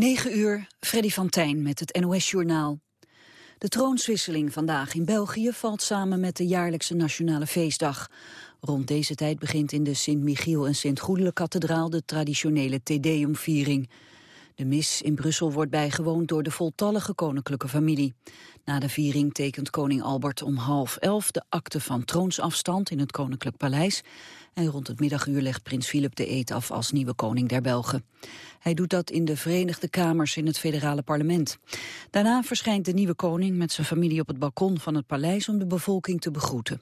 9 uur, Freddy van Tijn met het NOS-journaal. De troonswisseling vandaag in België valt samen met de jaarlijkse nationale feestdag. Rond deze tijd begint in de Sint-Michiel en Sint-Goedele-kathedraal de traditionele Tedeumviering. De mis in Brussel wordt bijgewoond door de voltallige koninklijke familie. Na de viering tekent koning Albert om half elf de akte van troonsafstand in het Koninklijk Paleis. En rond het middaguur legt prins Filip de eet af als nieuwe koning der Belgen. Hij doet dat in de Verenigde Kamers in het federale parlement. Daarna verschijnt de nieuwe koning met zijn familie op het balkon van het paleis om de bevolking te begroeten.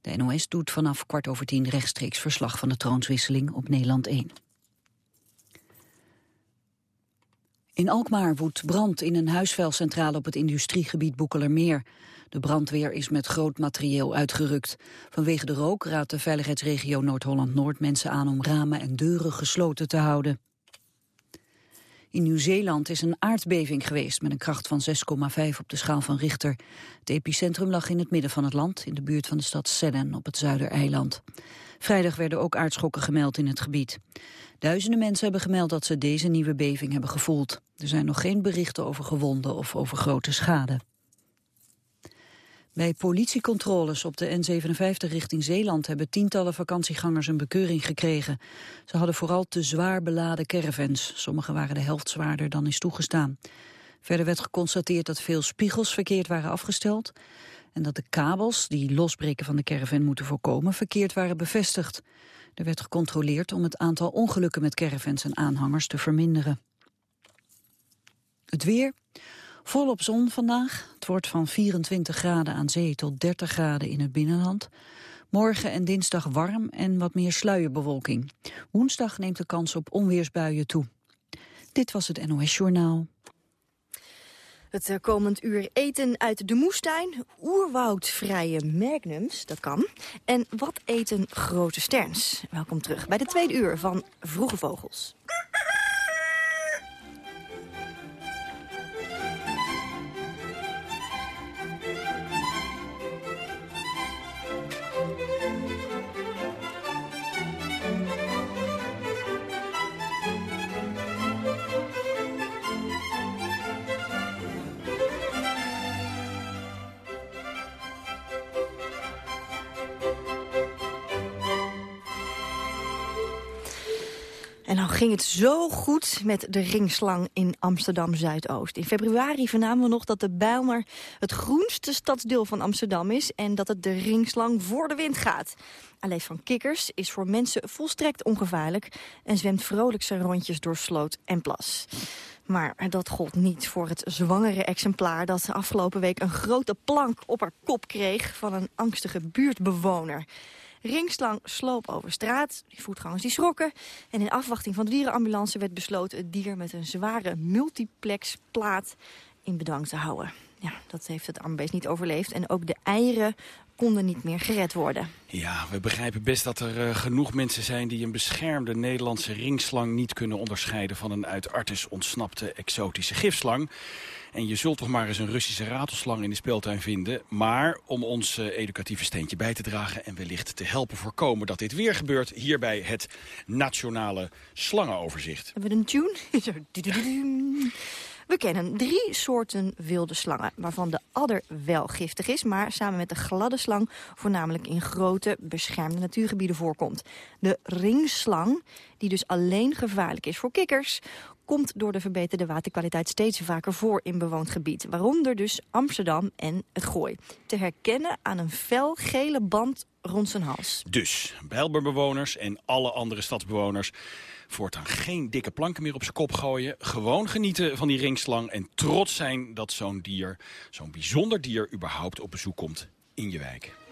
De NOS doet vanaf kwart over tien rechtstreeks verslag van de troonswisseling op Nederland 1. In Alkmaar woedt brand in een huisvuilcentrale op het industriegebied Boekelermeer. De brandweer is met groot materieel uitgerukt. Vanwege de rook raadt de veiligheidsregio Noord-Holland-Noord mensen aan om ramen en deuren gesloten te houden. In Nieuw-Zeeland is een aardbeving geweest met een kracht van 6,5 op de schaal van Richter. Het epicentrum lag in het midden van het land, in de buurt van de stad Sellen op het Zuidereiland. Vrijdag werden ook aardschokken gemeld in het gebied. Duizenden mensen hebben gemeld dat ze deze nieuwe beving hebben gevoeld. Er zijn nog geen berichten over gewonden of over grote schade. Bij politiecontroles op de N57 richting Zeeland hebben tientallen vakantiegangers een bekeuring gekregen. Ze hadden vooral te zwaar beladen caravans. Sommige waren de helft zwaarder dan is toegestaan. Verder werd geconstateerd dat veel spiegels verkeerd waren afgesteld en dat de kabels die losbreken van de caravan moeten voorkomen verkeerd waren bevestigd. Er werd gecontroleerd om het aantal ongelukken met caravans en aanhangers te verminderen. Het weer. Volop zon vandaag. Het wordt van 24 graden aan zee tot 30 graden in het binnenland. Morgen en dinsdag warm en wat meer sluierbewolking. Woensdag neemt de kans op onweersbuien toe. Dit was het NOS Journaal. Het eh, komend uur eten uit de moestuin, oerwoudvrije magnums, dat kan. En wat eten grote sterns? Welkom terug bij de tweede uur van Vroege Vogels. Ging het zo goed met de ringslang in Amsterdam-Zuidoost. In februari vernamen we nog dat de Bijlmer het groenste stadsdeel van Amsterdam is... en dat het de ringslang voor de wind gaat. Alleen van kikkers is voor mensen volstrekt ongevaarlijk... en zwemt vrolijk zijn rondjes door sloot en plas. Maar dat gold niet voor het zwangere exemplaar... dat afgelopen week een grote plank op haar kop kreeg van een angstige buurtbewoner. Ringslang sloop over straat. Die voetgangers die schrokken. En in afwachting van de dierenambulance werd besloten... het dier met een zware multiplex plaat in bedwang te houden. Ja, dat heeft het armbeest niet overleefd. En ook de eieren konden niet meer gered worden. Ja, we begrijpen best dat er uh, genoeg mensen zijn... die een beschermde Nederlandse ringslang niet kunnen onderscheiden... van een uit Artis ontsnapte exotische gifslang. En je zult toch maar eens een Russische ratelslang in de speeltuin vinden. Maar om ons uh, educatieve steentje bij te dragen... en wellicht te helpen voorkomen dat dit weer gebeurt... hier bij het Nationale Slangenoverzicht. Hebben we een tune? We kennen drie soorten wilde slangen, waarvan de adder wel giftig is... maar samen met de gladde slang voornamelijk in grote beschermde natuurgebieden voorkomt. De ringslang, die dus alleen gevaarlijk is voor kikkers komt door de verbeterde waterkwaliteit steeds vaker voor in bewoond gebied. Waaronder dus Amsterdam en het Gooi. Te herkennen aan een fel gele band rond zijn hals. Dus, Bijlberbewoners en alle andere stadsbewoners... voortaan geen dikke planken meer op zijn kop gooien. Gewoon genieten van die ringslang en trots zijn dat zo'n dier... zo'n bijzonder dier überhaupt op bezoek komt in je wijk.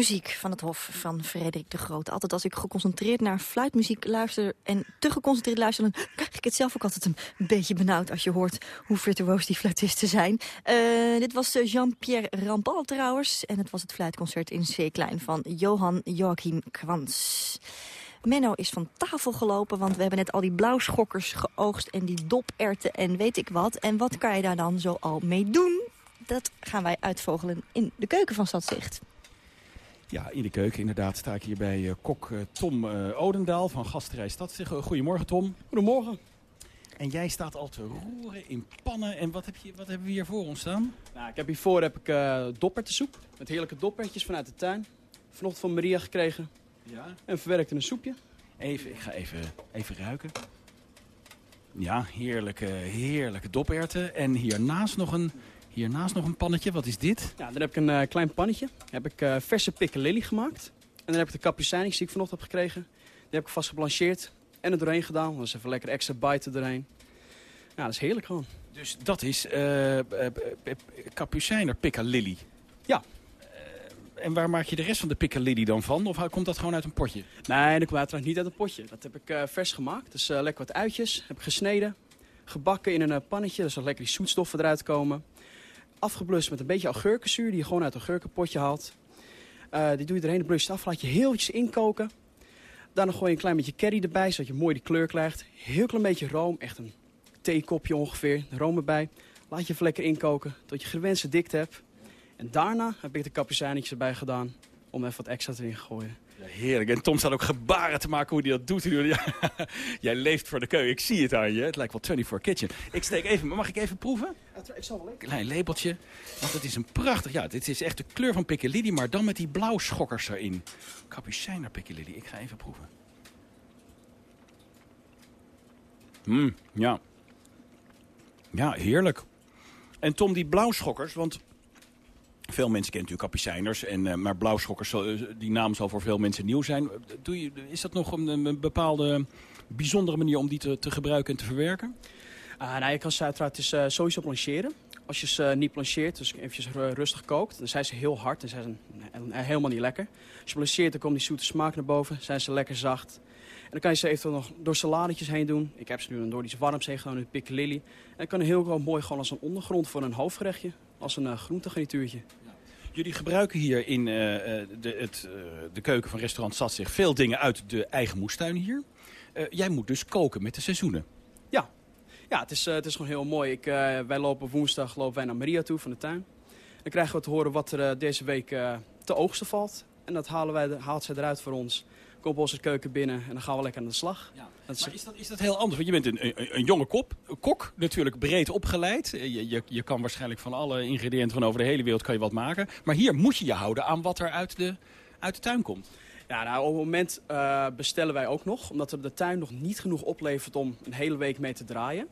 Muziek van het Hof van Frederik de Groot. Altijd als ik geconcentreerd naar fluitmuziek luister... en te geconcentreerd luister, dan krijg ik het zelf ook altijd een beetje benauwd... als je hoort hoe virtuoos die fluitisten zijn. Uh, dit was eh, Jean-Pierre Rampal trouwens. En het was het fluitconcert in C-klein van Johan Joachim Kwans. Menno is van tafel gelopen, want we hebben net al die blauwschokkers geoogst... en die doperten en weet ik wat. En wat kan je daar dan zo al mee doen? Dat gaan wij uitvogelen in de keuken van Stadzicht. Ja, in de keuken inderdaad sta ik hier bij uh, kok uh, Tom uh, Odendaal van Gasterij Stadzicht. Goedemorgen Tom. Goedemorgen. En jij staat al te roeren in pannen. En wat, heb je, wat hebben we hier voor ons staan? Nou, ik heb hiervoor heb ik uh, doppertensoep. Met heerlijke doppertjes vanuit de tuin. Vanochtend van Maria gekregen. Ja. En verwerkt in een soepje. Even, ik ga even, even ruiken. Ja, heerlijke, heerlijke doperten. En hiernaast nog een, hiernaast nog een pannetje. Wat is dit? Ja, dan heb ik een uh, klein pannetje. Dan heb ik uh, verse piccalilli gemaakt. En dan heb ik de capucijnix die ik vanochtend heb gekregen. Die heb ik vast geblancheerd en er doorheen gedaan. Dat is even lekker extra bite erheen. Ja, dat is heerlijk gewoon. Dus dat is uh, Capucijner Piccalilli? Ja. Uh, en waar maak je de rest van de Piccalilli dan van? Of komt dat gewoon uit een potje? Nee, dat komt uiteraard niet uit een potje. Dat heb ik vers gemaakt. Dus lekker wat uitjes. Heb ik gesneden. Gebakken in een pannetje. Dus dat lekker die zoetstoffen eruit komen. Afgeblust met een beetje augurkenzuur die je gewoon uit een augurkenpotje haalt. die doe je erheen, blust je af, laat je heel iets inkoken. Dan gooi je een klein beetje curry erbij, zodat je mooi die kleur krijgt. Heel klein beetje room, echt een theekopje ongeveer. Room erbij. Laat je even lekker inkoken tot je gewenste dikte hebt. En daarna heb ik de kapucijnetjes erbij gedaan om even wat extra erin te gooien. Heerlijk. En Tom staat ook gebaren te maken hoe hij dat doet. Ja, jij leeft voor de keuken. Ik zie het aan je. Het lijkt wel 24 Kitchen. Ik steek even, mag ik even proeven? Ik zal wel lekker. Klein lepeltje. Want het is een prachtig... Ja, dit is echt de kleur van piccalilli, maar dan met die blauwschokkers erin. Capucijner piccalilli. Ik ga even proeven. Mm, ja. Ja, heerlijk. En Tom, die blauwschokkers, want veel mensen kennen natuurlijk kapucijners, en, uh, maar blauwschokkers, die naam zal voor veel mensen nieuw zijn. Doe je, is dat nog een, een bepaalde bijzondere manier om die te, te gebruiken en te verwerken? Uh, nou, je kan ze uiteraard dus, uh, sowieso blancheren. Als je ze niet blancheert, dus eventjes rustig kookt, dan zijn ze heel hard en zijn ze helemaal niet lekker. Als je blancheert, dan komt die zoete smaak naar boven, zijn ze lekker zacht. En dan kan je ze eventueel nog door saladetjes heen doen. Ik heb ze nu door die warms heen gewoon in piccalilli. En dat kan heel mooi gewoon als een ondergrond voor een hoofdgerechtje. Als een uh, groentegarnituurtje. Jullie gebruiken hier in uh, de, het, uh, de keuken van restaurant Stadzicht veel dingen uit de eigen moestuin hier. jij moet dus koken met de seizoenen. Ja, ja het, is, het is gewoon heel mooi. Ik, wij lopen woensdag lopen wij naar Maria toe van de tuin. Dan krijgen we te horen wat er deze week te oogsten valt. En dat halen wij, haalt zij eruit voor ons komt onze keuken binnen en dan gaan we lekker aan de slag. Ja. Dat is... Maar is dat, is dat heel anders? Want je bent een, een, een jonge kop, kok, natuurlijk breed opgeleid. Je, je, je kan waarschijnlijk van alle ingrediënten van over de hele wereld kan je wat maken. Maar hier moet je je houden aan wat er uit de, uit de tuin komt. Ja, nou, op het moment uh, bestellen wij ook nog. Omdat de tuin nog niet genoeg oplevert om een hele week mee te draaien.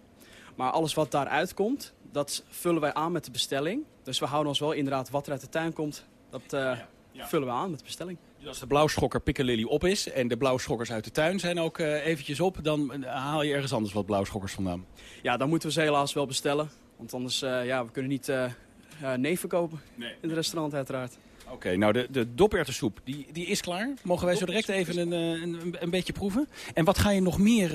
Maar alles wat daaruit komt, dat vullen wij aan met de bestelling. Dus we houden ons wel inderdaad wat er uit de tuin komt. Dat uh, ja, ja. vullen we aan met de bestelling. Als de blauwschokker Piccalilli op is en de blauwschokkers uit de tuin zijn ook uh, eventjes op... dan haal je ergens anders wat blauwschokkers vandaan. Ja, dan moeten we ze helaas wel bestellen. Want anders, uh, ja, we kunnen niet uh, nee verkopen nee. in het restaurant uiteraard. Oké, okay, nou de, de doperwtensoep, die, die is klaar. Mogen wij zo direct even een, een, een beetje proeven? En wat ga je nog meer,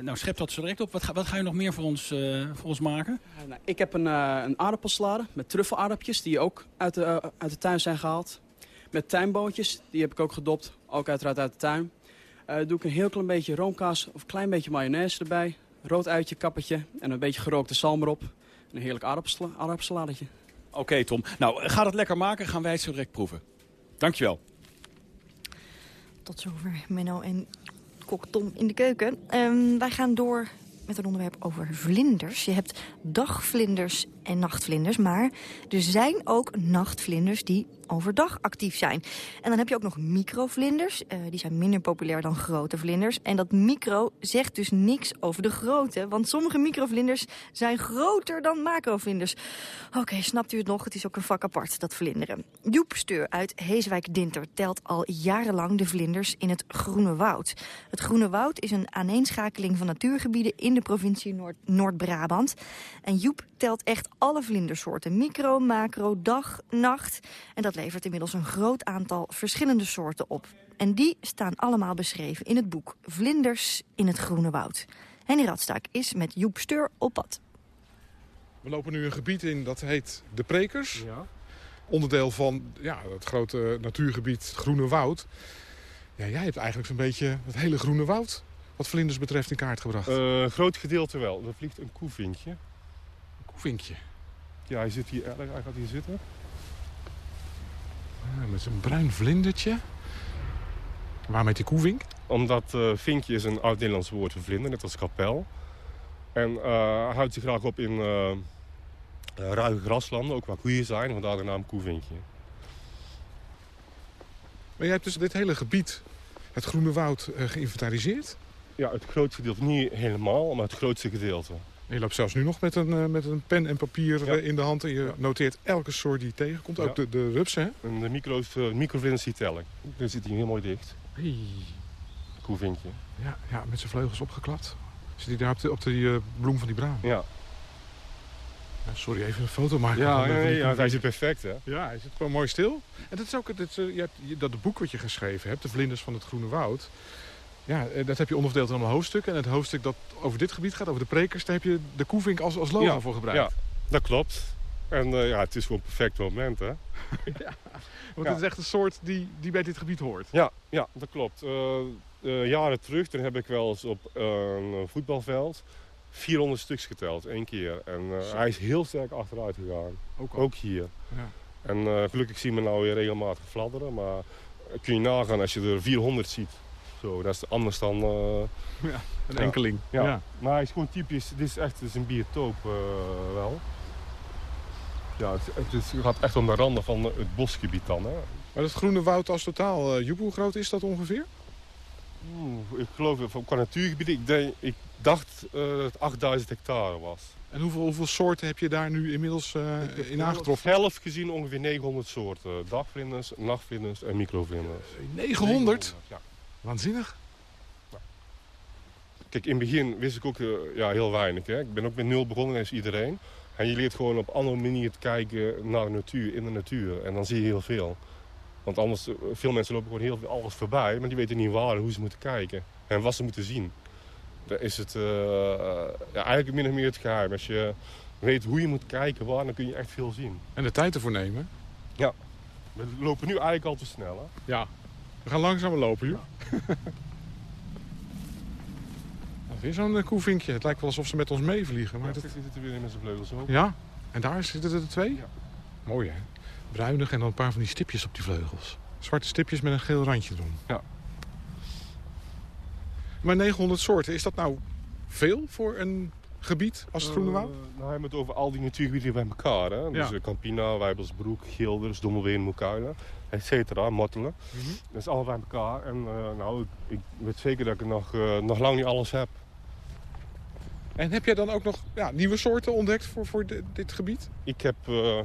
nou schep dat zo direct op, wat ga, wat ga je nog meer voor ons, voor ons maken? Nou, ik heb een, een aardappelsalade met truffelaardappjes die ook uit de, uit de tuin zijn gehaald. Met tuinboontjes, die heb ik ook gedopt, ook uiteraard uit de tuin. Uh, doe ik een heel klein beetje roomkaas of een klein beetje mayonaise erbij. Rood uitje, kappertje en een beetje gerookte zalm erop. En een heerlijk aardappelsaladetje. Oké okay, Tom, nou ga dat lekker maken, gaan wij het zo direct proeven. Dankjewel. Tot zover Menno en kok Tom in de keuken. Um, wij gaan door met een onderwerp over vlinders. Je hebt dagvlinders en nachtvlinders, maar er zijn ook nachtvlinders die overdag actief zijn. En dan heb je ook nog microvlinders. Uh, die zijn minder populair dan grote vlinders. En dat micro zegt dus niks over de grote. Want sommige microvlinders zijn groter dan macrovlinders. Oké, snapt u het nog? Het is ook een vak apart, dat vlinderen. Joep Steur uit Heeswijk-Dinter telt al jarenlang de vlinders in het Groene Woud. Het Groene Woud is een aaneenschakeling van natuurgebieden in de provincie Noord-Brabant. Noord en Joep telt echt alle vlindersoorten. Micro, macro, dag, nacht. En dat levert inmiddels een groot aantal verschillende soorten op. En die staan allemaal beschreven in het boek Vlinders in het Groene Woud. Henny Radstaak is met Joep Steur op pad. We lopen nu een gebied in dat heet De Prekers. Ja. Onderdeel van ja, het grote natuurgebied Groene Woud. Ja, jij hebt eigenlijk zo'n beetje het hele Groene Woud wat vlinders betreft in kaart gebracht. Eh, Een groot gedeelte wel. Er vliegt een koevinkje. Een koevinkje. Ja, hij zit hier erg. Hij gaat hier zitten. Ah, met zo'n bruin vlindertje. Waarom heet die koevink? Omdat eh, vinkje is een oud-Nederlands woord voor vlinder, net als kapel. En eh, hij houdt zich graag op in eh, ruige graslanden, ook waar koeien zijn. Vandaar de naam koevinkje. Maar jij hebt dus dit hele gebied, het Groene Woud, eh, geïnventariseerd. Ja, het grootste gedeelte. Niet helemaal, maar het grootste gedeelte. Je loopt zelfs nu nog met een, eh, met een pen en papier Ja. eh, in de hand. En je noteert elke soort die je tegenkomt. Ook de, de rupsen, hè? En de microvlinders die tellen. Daar zit hij heel mooi dicht. Hey. Koevinkje. Ja, ja, met zijn vleugels opgeklapt. Zit hij daar op de, op de eh, bloem van die braam? Ja, Ja, sorry, even een foto maken. ja, eh, ja, hij zit perfect, hè? Ja, hij zit gewoon mooi stil. En dat is ook het, eh, dat boek wat je geschreven hebt, De Vlinders van het Groene Woud. Ja, eh, dat heb je onderverdeeld in allemaal hoofdstukken. En het hoofdstuk dat over dit gebied gaat, over de prekers, daar heb je de koevink als, als logo Ja, voor gebruikt. Ja, dat klopt. En eh, ja, het is gewoon een perfect moment, hè? Want Ja. het is echt een soort die, die bij dit gebied hoort. Ja, ja dat klopt. Eh, jaren terug, toen heb ik wel eens op een voetbalveld 400 stuks geteld, één keer. En hij is heel sterk achteruit gegaan, Ook al. ook hier. Ja. En gelukkig zien we nou weer regelmatig fladderen, maar kun je nagaan als je er 400 ziet. Zo, dat is anders dan... eh, Een Ja. enkeling. ja. Ja. Maar hij is gewoon typisch, dit is echt dit is een biotoop eh, wel. Ja, het, het gaat echt om de randen van het bosgebied dan, hè. Maar het Groene Woud als totaal, uh, Joep, hoe groot is dat ongeveer? Oeh, ik geloof qua natuurgebieden, ik, denk, ik dacht eh, dat het 8000 hectare was. En hoeveel, hoeveel soorten heb je daar nu inmiddels eh, in aangetroffen? Zelf gezien ongeveer 900 soorten. Dagvlinders, nachtvlinders en microvlinders. 900? Ja. Waanzinnig. Kijk, in het begin wist ik ook eh, ja, heel weinig. Hè. Ik ben ook met nul begonnen, als iedereen. En je leert gewoon op andere manier te kijken naar de natuur, in de natuur. En dan zie je heel veel. Want anders, eh, veel mensen lopen gewoon heel veel alles voorbij. Maar die weten niet waar hoe ze moeten kijken. En wat ze moeten zien. Dan is het eh, ja, eigenlijk min of meer het geheim. Als je weet hoe je moet kijken, waar, dan kun je echt veel zien. En de tijd ervoor nemen. We lopen nu eigenlijk al te snel, hè? Ja. We gaan langzamer lopen, Joep. Nou, Weer zo'n eh, koevinkje. Het lijkt wel alsof ze met ons meevliegen. Maar Maar dat... het zit er weer in met zijn vleugels ook. Ja, en daar zitten er twee? Ja. Mooi hè? Bruinig en dan een paar van die stipjes op die vleugels. Zwarte stipjes met een geel randje erom. Ja. Maar 900 soorten, is dat nou veel voor een gebied als het Groene Woud? Uh, nou, we hebben het over al die natuurgebieden bij elkaar. Hè? Dus Ja. eh, Campina, Wijbelsbroek, Gilders, Dommelween, Moekuilen, et cetera, Mortelen. Mhm. Dat is allemaal bij elkaar. En eh, nou, ik, ik weet zeker dat ik nog, eh, nog lang niet alles heb. En heb jij dan ook nog ja, nieuwe soorten ontdekt voor, voor di- dit gebied? Ik heb eh,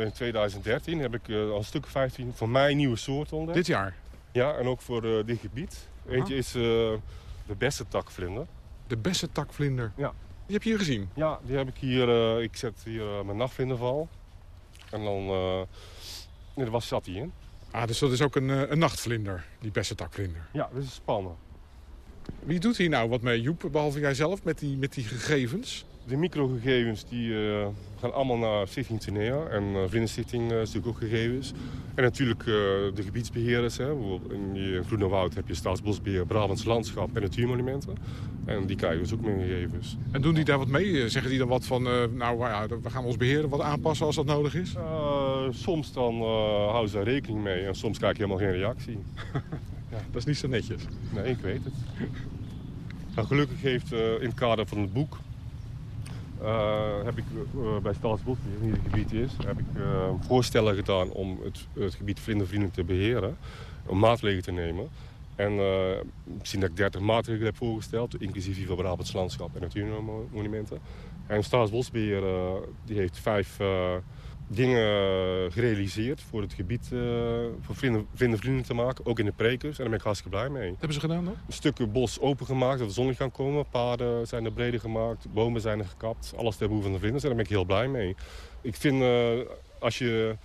in 2013 heb ik eh, al een stuk of 15 van mij nieuwe soorten ontdekt. Dit jaar? Ja, en ook voor eh, dit gebied. Eentje is eh, de beste takvlinder. De bessentakvlinder. Ja. Die heb je hier gezien? Ja, die heb ik hier. eh, ik zet hier eh, mijn nachtvlinderval. En dan. eh nee, daar was zat hij in. Ah, dus dat is ook een, een nachtvlinder, die bessentakvlinder. Ja, dat is spannen. Wie doet hier nou wat mee, Joep, behalve jijzelf, met die, met die gegevens? De microgegevens die, eh, gaan allemaal naar Stichting Tenea. En uh, Vlinderstichting uh, natuurlijk ook gegevens. En natuurlijk de gebiedsbeheerders. Hè. Bijvoorbeeld in die Groene Woud heb je Staatsbosbeheer, Brabants Landschap en Natuurmonumenten. En die krijgen dus ook meer gegevens. En doen die daar wat mee? Zeggen die dan wat van, nou ja, we gaan ons beheerder wat aanpassen als dat nodig is? Soms dan houden ze daar rekening mee en soms krijg je helemaal geen reactie. ja, dat is niet zo netjes. Nee, ik weet het. Nou, gelukkig heeft in het kader van het boek heb ik uh, bij Staatsbosbeheer, die het gebied is, heb ik voorstellen gedaan om het, het gebied vlindervriendelijk te beheren. Om maatregelen te nemen. En misschien dat ik 30 maatregelen heb voorgesteld, inclusief die van Brabants Landschap en Natuurmonumenten. En Staatsbosbeheer die heeft vijf dingen gerealiseerd voor het gebied uh, voor vrienden, vrienden te maken. Ook in de prekers. En daar ben ik hartstikke blij mee. Wat hebben ze gedaan dan? Een stuk bos opengemaakt, dat de zon kan komen. Paden zijn er breder gemaakt, bomen zijn er gekapt. Alles ter behoeve van de vlinders. En daar ben ik heel blij mee. Ik vind uh, als je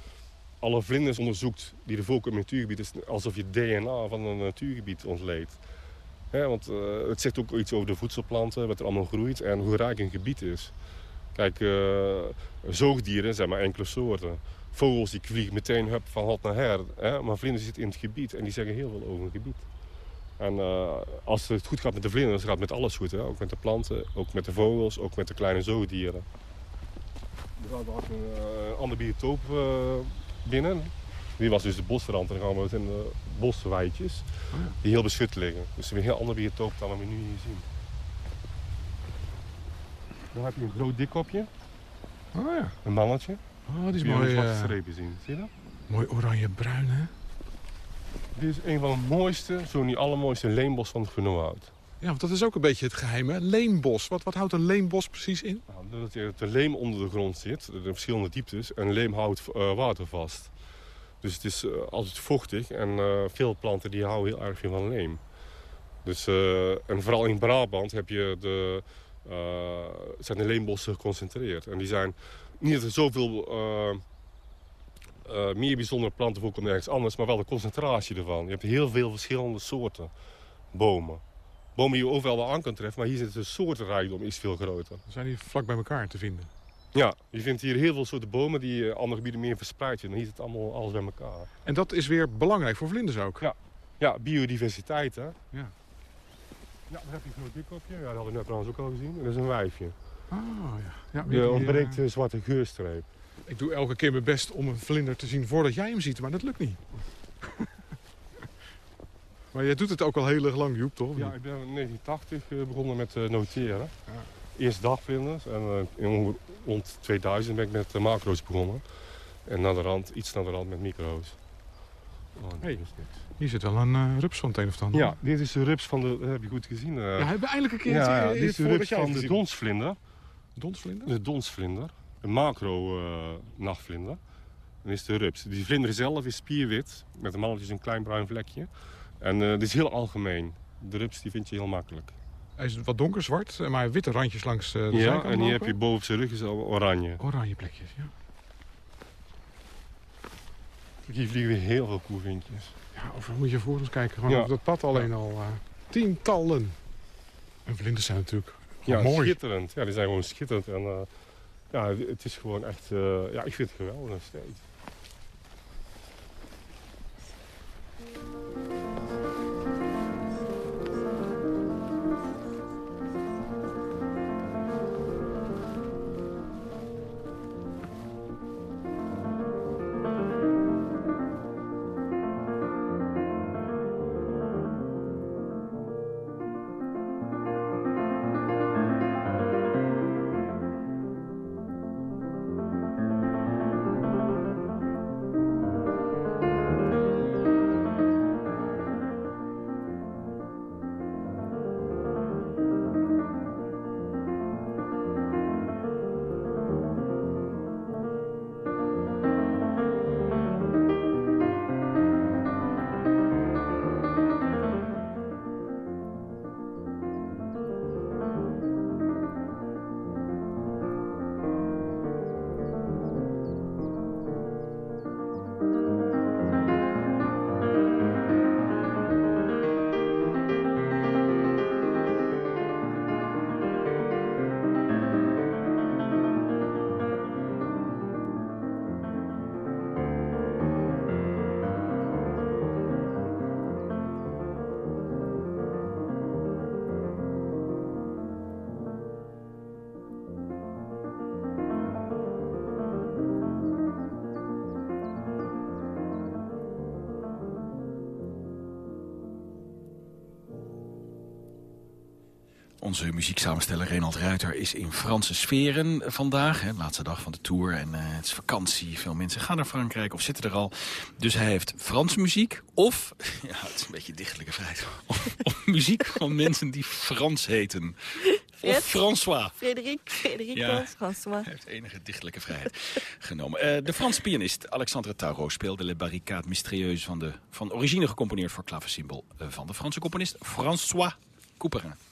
alle vlinders onderzoekt die er voorkomen in het natuurgebied... is alsof je DNA van een natuurgebied ontleedt. Want eh, het zegt ook iets over de voedselplanten, wat er allemaal groeit... en hoe rijk een gebied is. Kijk, eh, zoogdieren zijn maar enkele soorten. Vogels die vliegen meteen hup, van hot naar her. Hè? Maar vlinders zitten in het gebied en die zeggen heel veel over een gebied. En uh, als het goed gaat met de vlinders, gaat het met alles goed. Hè? Ook met de planten, ook met de vogels, ook met de kleine zoogdieren. Er gaat ook een uh, ander biotoop binnen. Die was dus de bosrand. En dan gaan we in de bosweidjes die heel beschut liggen. Dus een heel ander biotoop dan we nu hier zien. Dan heb je een groot dikkopje. Oh ja. Een mannetje. Oh, die is mooi. zwarte eh, strepen zien. Zie je dat? mooi oranje-bruin, hè? Dit is een van de mooiste, zo niet allermooiste leenbos van het Groenwoud. Ja, want dat is ook een beetje het geheim, hè? Leembos. Wat, wat houdt een leembos precies in? Nou, dat er de leem onder de grond zit, de verschillende dieptes, en leem houdt eh, water vast. Dus het is eh, altijd vochtig en veel planten die houden heel erg veel van leem. Dus, en vooral in Brabant heb je de, zijn de leembossen geconcentreerd. En die zijn niet dat er zoveel eh, eh, meer bijzondere planten voorkomen ergens anders, maar wel de concentratie ervan. Je hebt heel veel verschillende soorten bomen. Bomen die je overal wel aan kan treffen, maar hier zit de soortenrijkdom is veel groter. Zijn die vlak bij elkaar te vinden. Ja, je vindt hier heel veel soorten bomen die in andere gebieden meer verspreid zijn. En hier zit allemaal alles bij elkaar. En dat is weer belangrijk voor vlinders ook. Ja. Ja, biodiversiteit hè. Ja. Ja, dan heb je een groot dikkopje. Ja, dat hadden we net trouwens ook al gezien. En dat is een wijfje. Ah, ja. ja die, ontbreekt eh, de zwarte geurstreep. ik doe elke keer mijn best om een vlinder te zien voordat jij hem ziet, maar dat lukt niet. maar jij doet het ook al heel erg lang, Joep, toch? Ja, ik ben in 1980 eh, begonnen met eh, noteren. Ja. Eerst dagvlinders en eh, in rond 2000 ben ik met macro's begonnen. En naar de rand, iets naar de rand met micro's. Oh, dit Hey. is dit. Hier zit wel een eh, rups van het een of ander. Ja, dit is de rups van de... Dat heb je goed gezien. eh. Ja, hebben we eindelijk een keer Ja, dit is de rups van de donsvlinder. Donsvlinder? De donsvlinder. Een macro-nachtvlinder. Dan is de rups. Die vlinder zelf is spierwit. Met de mannetjes een klein bruin vlekje. En eh dit is heel algemeen. De rups die vind je heel makkelijk. Hij is wat donker zwart, eh, maar witte randjes langs eh, de Ja, zijkant en hier heb je boven zijn rug is oranje. Oranje plekjes, ja. Hier vliegen weer heel veel koevinkjes. Ja, over moet je voor ons kijken. Gewoon Ja. over dat pad alleen al eh, tientallen. En vlinders zijn natuurlijk Ja, mooi. schitterend. Ja, die zijn gewoon schitterend. En eh, ja, het is gewoon echt... eh, ja, ik vind het geweldig nog steeds. Onze muzieksamensteller Renald Ruiter is in Franse sferen vandaag. Hè, laatste dag van de tour en eh, het is vakantie. Veel mensen gaan naar Frankrijk of zitten er al. Dus hij heeft Franse muziek of, ja het is een beetje dichtelijke vrijheid, of, of muziek van mensen die Frans heten. Of? François. Frederik, Frederik Ja. François. Hij heeft enige dichtelijke vrijheid genomen. Eh, de Franse pianist Alexandre Tauro speelde Le Barricade Mystérieuse... van, de, van origine gecomponeerd voor klaversymbol eh, van de Franse componist François Couperin.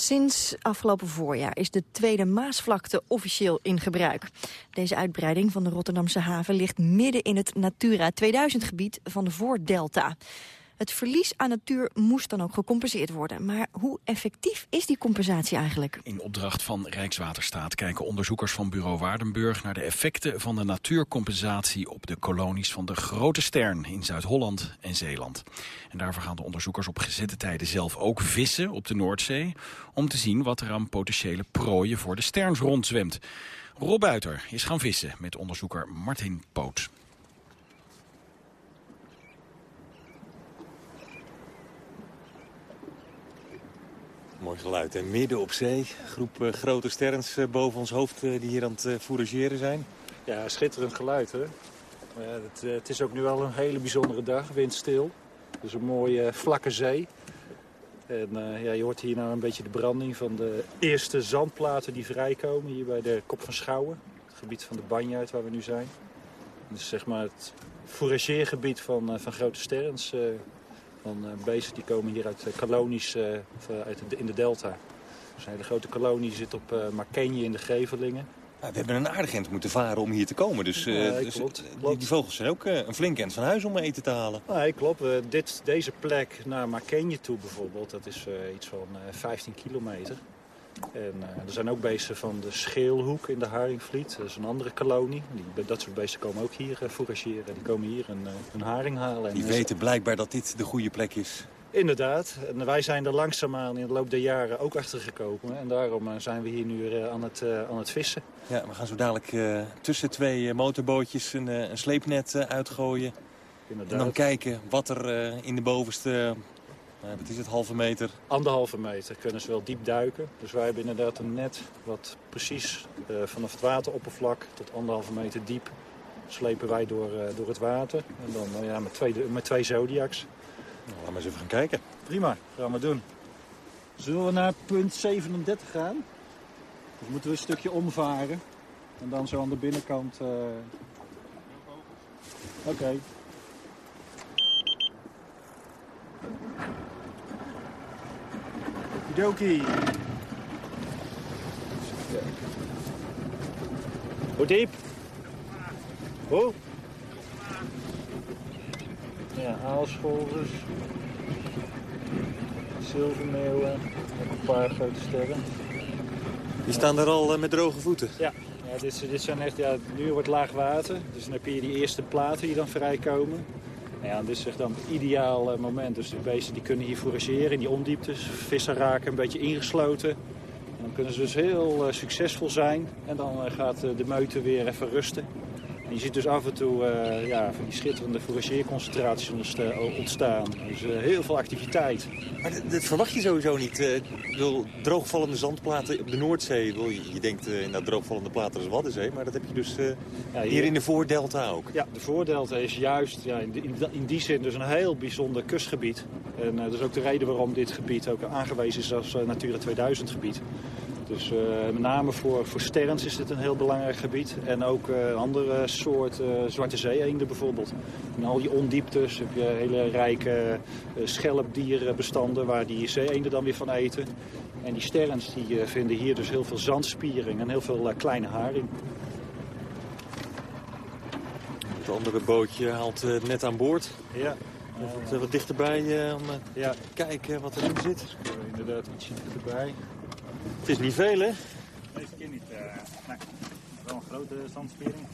Sinds afgelopen voorjaar is de Tweede Maasvlakte officieel in gebruik. Deze uitbreiding van de Rotterdamse haven ligt midden in het Natura 2000-gebied van de Voordelta. Het verlies aan natuur moest dan ook gecompenseerd worden. Maar hoe effectief is die compensatie eigenlijk? In opdracht van Rijkswaterstaat kijken onderzoekers van bureau Waardenburg... naar de effecten van de natuurcompensatie op de kolonies van de Grote Stern... in Zuid-Holland en Zeeland. En daarvoor gaan de onderzoekers op gezette tijden zelf ook vissen op de Noordzee... om te zien wat er aan potentiële prooien voor de sterns rondzwemt. Rob Buiter is gaan vissen met onderzoeker Martin Poot. Mooi geluid. En midden op zee, groep uh, grote sterns uh, boven ons hoofd uh, die hier aan het fourageren zijn. Ja, schitterend geluid hè. Het, het, is ook nu wel een hele bijzondere dag, windstil. Dus een mooie vlakke zee. En ja, je hoort hier nou een beetje de branding van de eerste zandplaten die vrijkomen. Hier bij de Kop van Schouwen, het gebied van de Banjuit waar we nu zijn. Dus zeg maar het fourageergebied van, van grote sterns van uh, beesten die komen hier uit uh, kolonies uh, uit de, in de delta. Dus een hele grote kolonie zit op uh, Markenje in de Gevelingen. We hebben een aardig eind moeten varen om hier te komen. Dus, nee, dus klopt, die, klopt. die vogels zijn ook een flink eind van huis om eten te halen. Nee, klopt. dit, deze plek naar Markenje toe bijvoorbeeld, dat is iets van 15 kilometer. En er zijn ook beesten van de Scheelhoek in de Haringvliet. Dat is een andere kolonie. Die, dat soort beesten komen ook hier uh, fourageren. Die komen hier een, een haring halen. Die en, weten blijkbaar dat dit de goede plek is. Inderdaad. En wij zijn er langzaamaan in de loop der jaren ook achter gekomen. En daarom zijn we hier nu aan het, aan het vissen. Ja, we gaan zo dadelijk uh, tussen twee motorbootjes een, een sleepnet uitgooien. Inderdaad. En dan kijken wat er in de bovenste wat is het, halve meter? Anderhalve meter kunnen ze wel diep duiken. Dus wij hebben inderdaad een net wat precies uh, vanaf het wateroppervlak tot anderhalve meter diep slepen wij door, uh, door het water. En dan ja, met, twee, met twee zodiacs. Nou, laten we eens even gaan kijken. Prima, gaan we doen. Zullen we naar punt 37 gaan? Dus moeten we een stukje omvaren. En dan zo aan de binnenkant... Oké. Okay. Okidoki. Hoe diep? Hoe? Ja, aalscholvers. Zilvermeeuwen. Een paar grote sterren. Die staan er al uh, met droge voeten? Ja, ja dit, dit, zijn echt, ja, nu wordt laag water. Dus dan heb je die eerste platen die dan vrijkomen. Ja, dit is echt dan het ideaal uh, moment. Dus de beesten die kunnen hier fourageren in die ondieptes. Vissen raken een beetje ingesloten. En dan kunnen ze dus heel uh, succesvol zijn. En dan uh, gaat de meute weer even rusten. En je ziet dus af en toe ja, van die schitterende fourageerconcentraties ontstaan. Dus heel veel activiteit. Maar dat, dat, verwacht je sowieso niet. Uh, droogvallende zandplaten op de Noordzee. Wil je, je denkt uh, nou, droogvallende platen is Waddenzee. Maar dat heb je dus ja, hier, hier in de Voordelta ook. Ja, de Voordelta is juist ja, in, in, in, die zin dus een heel bijzonder kustgebied. En dat is ook de reden waarom dit gebied ook aangewezen is als Natura 2000 gebied. Dus uh, met name voor, voor sterns is dit een heel belangrijk gebied. En ook uh, andere soorten uh, zwarte zeeeenden bijvoorbeeld. In al die ondieptes heb je hele rijke schelpdierenbestanden waar die zeeeenden dan weer van eten. En die sterns die vinden hier dus heel veel zandspiering en heel veel kleine haring. Het andere bootje haalt net aan boord. Ja. Wat, wat dichterbij om ja. te kijken wat erin zit. Inderdaad, ietsje dichterbij. Het is niet veel, hè? Deze keer niet. Uh, nee, wel een grote zandspiering.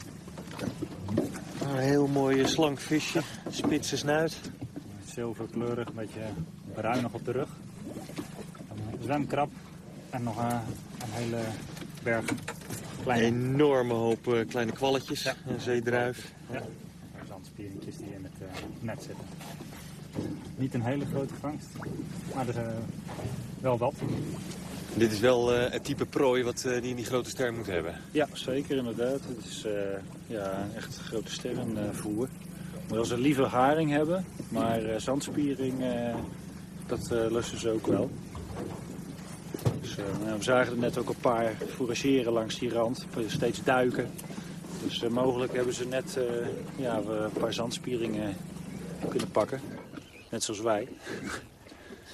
Een heel mooi slank visje, spitse snuit. Zilverkleurig, een beetje bruinig op de rug. Een zwemkrab en nog een, een hele berg kleine... Een enorme hoop uh, kleine kwalletjes, ja. een zeedruif. Ja. Zandspieringjes die in het uh, net zitten. Niet een hele grote vangst, maar dus, wel dat. Dit is wel uh, het type prooi wat uh, die in die grote ster moet hebben. Ja, zeker inderdaad. Het is uh, ja, echt grote sterrenvoer. Als ze liever haring hebben, maar zandspiering, dat lusten ze ook wel. Dus, nou, we zagen er net ook een paar fourageren langs die rand, steeds duiken. Dus mogelijk hebben ze net ja, een paar zandspieringen kunnen pakken. Net zoals wij.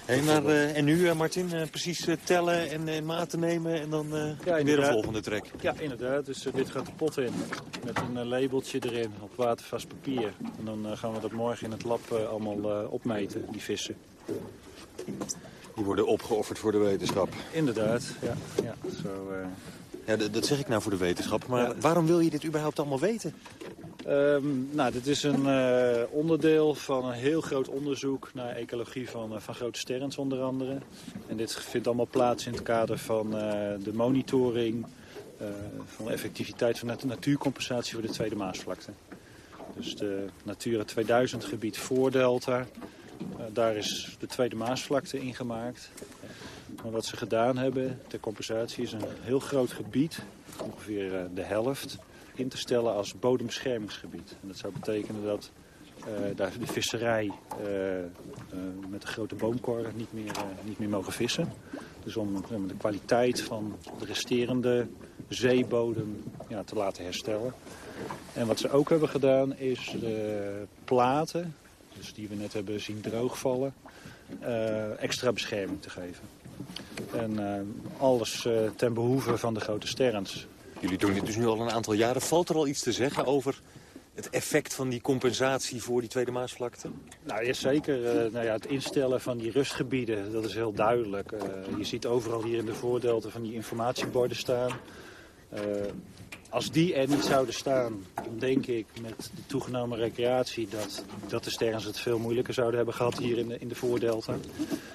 Hey, maar, uh, en nu, uh, Martin, uh, precies tellen en maten nemen en dan ja, weer een volgende trek? Ja, inderdaad. Dus dit gaat de pot in met een labeltje erin op watervast papier. En dan gaan we dat morgen in het lab allemaal opmeten, die vissen. Die worden opgeofferd voor de wetenschap? Inderdaad, ja. ja, zo, ja dat zeg ik nou voor de wetenschap. Maar ja. waarom wil je dit überhaupt allemaal weten? Um, nou, dit is een uh, onderdeel van een heel groot onderzoek naar ecologie van, uh, van grote sterren onder andere. En dit vindt allemaal plaats in het kader van uh, de monitoring van de effectiviteit van de natuurcompensatie voor de Tweede Maasvlakte. Dus de Natura 2000 gebied voor Delta, daar is de Tweede Maasvlakte ingemaakt. Maar wat ze gedaan hebben ter compensatie is een heel groot gebied, ongeveer de helft in te stellen als bodembeschermingsgebied. En dat zou betekenen dat uh, daar de visserij uh, met de grote boomkorren niet meer, niet meer mogen vissen. Dus om de kwaliteit van de resterende zeebodem ja, te laten herstellen. En wat ze ook hebben gedaan is de platen, dus die we net hebben zien droogvallen, extra bescherming te geven. En alles ten behoeve van de grote sterns. Jullie doen dit dus nu al een aantal jaren. Valt er al iets te zeggen over het effect van die compensatie voor die Tweede Maasvlakte? Nou, ja, zeker. Uh, nou ja, het instellen van die rustgebieden, dat is heel duidelijk. Uh, je ziet overal hier in de voordelten van die informatieborden staan. Uh, als die er niet zouden staan, dan denk ik met de toegenomen recreatie... dat, dat de sterns het veel moeilijker zouden hebben gehad hier in de, in de voordelta.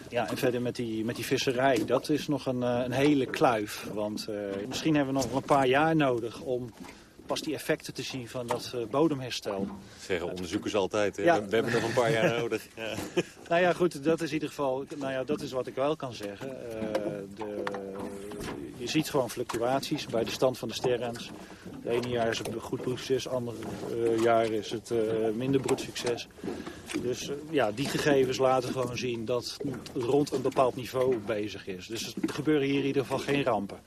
Ja, en verder met die, met die visserij, dat is nog een, een hele kluif. Want uh, misschien hebben we nog een paar jaar nodig om pas die effecten te zien van dat uh, bodemherstel. Zeggen onderzoekers altijd, hè? Ja. We, we, hebben nog een paar jaar nodig. Ja. Nou ja, goed, dat is in ieder geval, nou ja, dat is wat ik wel kan zeggen. Uh, de, je ziet gewoon fluctuaties bij de stand van de sterrens. Het ene jaar is het een goed broedsucces, het andere uh, jaar is het uh, minder broedsucces. Dus uh, ja, die gegevens laten gewoon zien dat het rond een bepaald niveau bezig is. Dus er gebeuren hier in ieder geval geen rampen.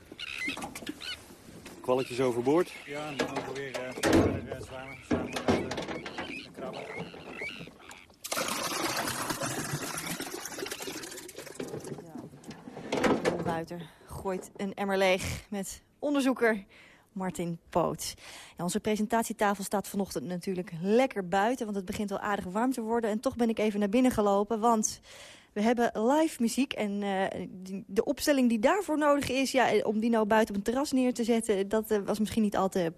Kwalletjes overboord? Ja, en dan ook weer uh, zwemmen samen met de krabben. Buiten gooit een emmer leeg met onderzoeker Martin Poot. Ja, onze presentatietafel staat vanochtend natuurlijk lekker buiten... want het begint al aardig warm te worden. En toch ben ik even naar binnen gelopen, want we hebben live muziek. En uh, de opstelling die daarvoor nodig is... Ja, om die nou buiten op een terras neer te zetten... dat uh, was misschien niet al te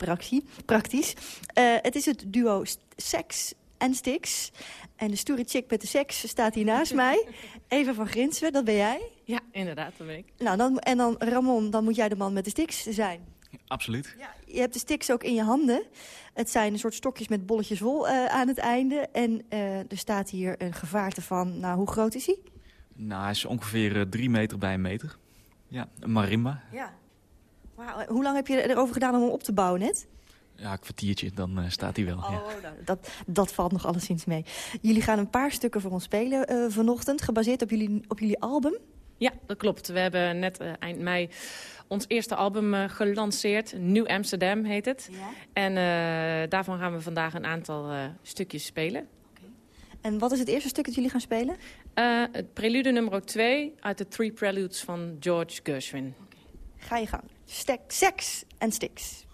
praktisch. Uh, het is het duo Sex en Stix. En de stoere chick met de seks staat hier naast mij. Eva van Grinsven, dat ben jij? Ja, inderdaad, dat ben ik. Nou, dan, en dan Ramon, dan moet jij de man met de sticks zijn. Absoluut. Ja, je hebt de sticks ook in je handen. Het zijn een soort stokjes met bolletjes wol uh, aan het einde. En uh, er staat hier een gevaarte van, nou, hoe groot is hij? Nou, hij is ongeveer uh, drie meter bij een meter. Ja, een marimba. Ja. Maar, hoe lang heb je erover gedaan om hem op te bouwen net? Ja, een kwartiertje, dan uh, staat hij wel. Oh, ja. nou, dat, dat valt nog alleszins mee. Jullie gaan een paar stukken voor ons spelen uh, vanochtend, gebaseerd op jullie, op jullie album. Ja, dat klopt. We hebben net uh, eind mei ons eerste album uh, gelanceerd. New Amsterdam heet het. Ja. En uh, daarvan gaan we vandaag een aantal stukjes spelen. Okay. En wat is het eerste stuk dat jullie gaan spelen? het prelude nummer 2 uit de Three Preludes van George Gershwin. Okay. Ga je gang. Stek, sex en sticks.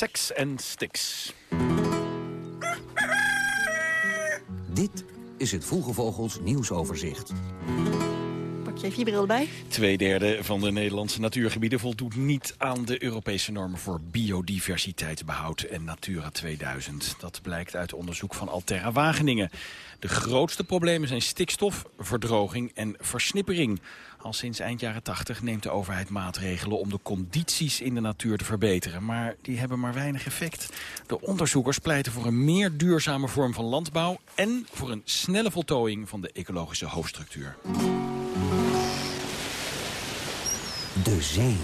Sex and Sticks. Dit is het Vroege Vogels nieuwsoverzicht. Pak je bril bij. Tweederde van de Nederlandse natuurgebieden voldoet niet aan de Europese normen voor biodiversiteitsbehoud en Natura 2000. Dat blijkt uit onderzoek van Alterra Wageningen. De grootste problemen zijn stikstof, verdroging en versnippering. Al sinds eind jaren 80 neemt de overheid maatregelen om de condities in de natuur te verbeteren. Maar die hebben maar weinig effect. De onderzoekers pleiten voor een meer duurzame vorm van landbouw... en voor een snelle voltooiing van de ecologische hoofdstructuur. De zee.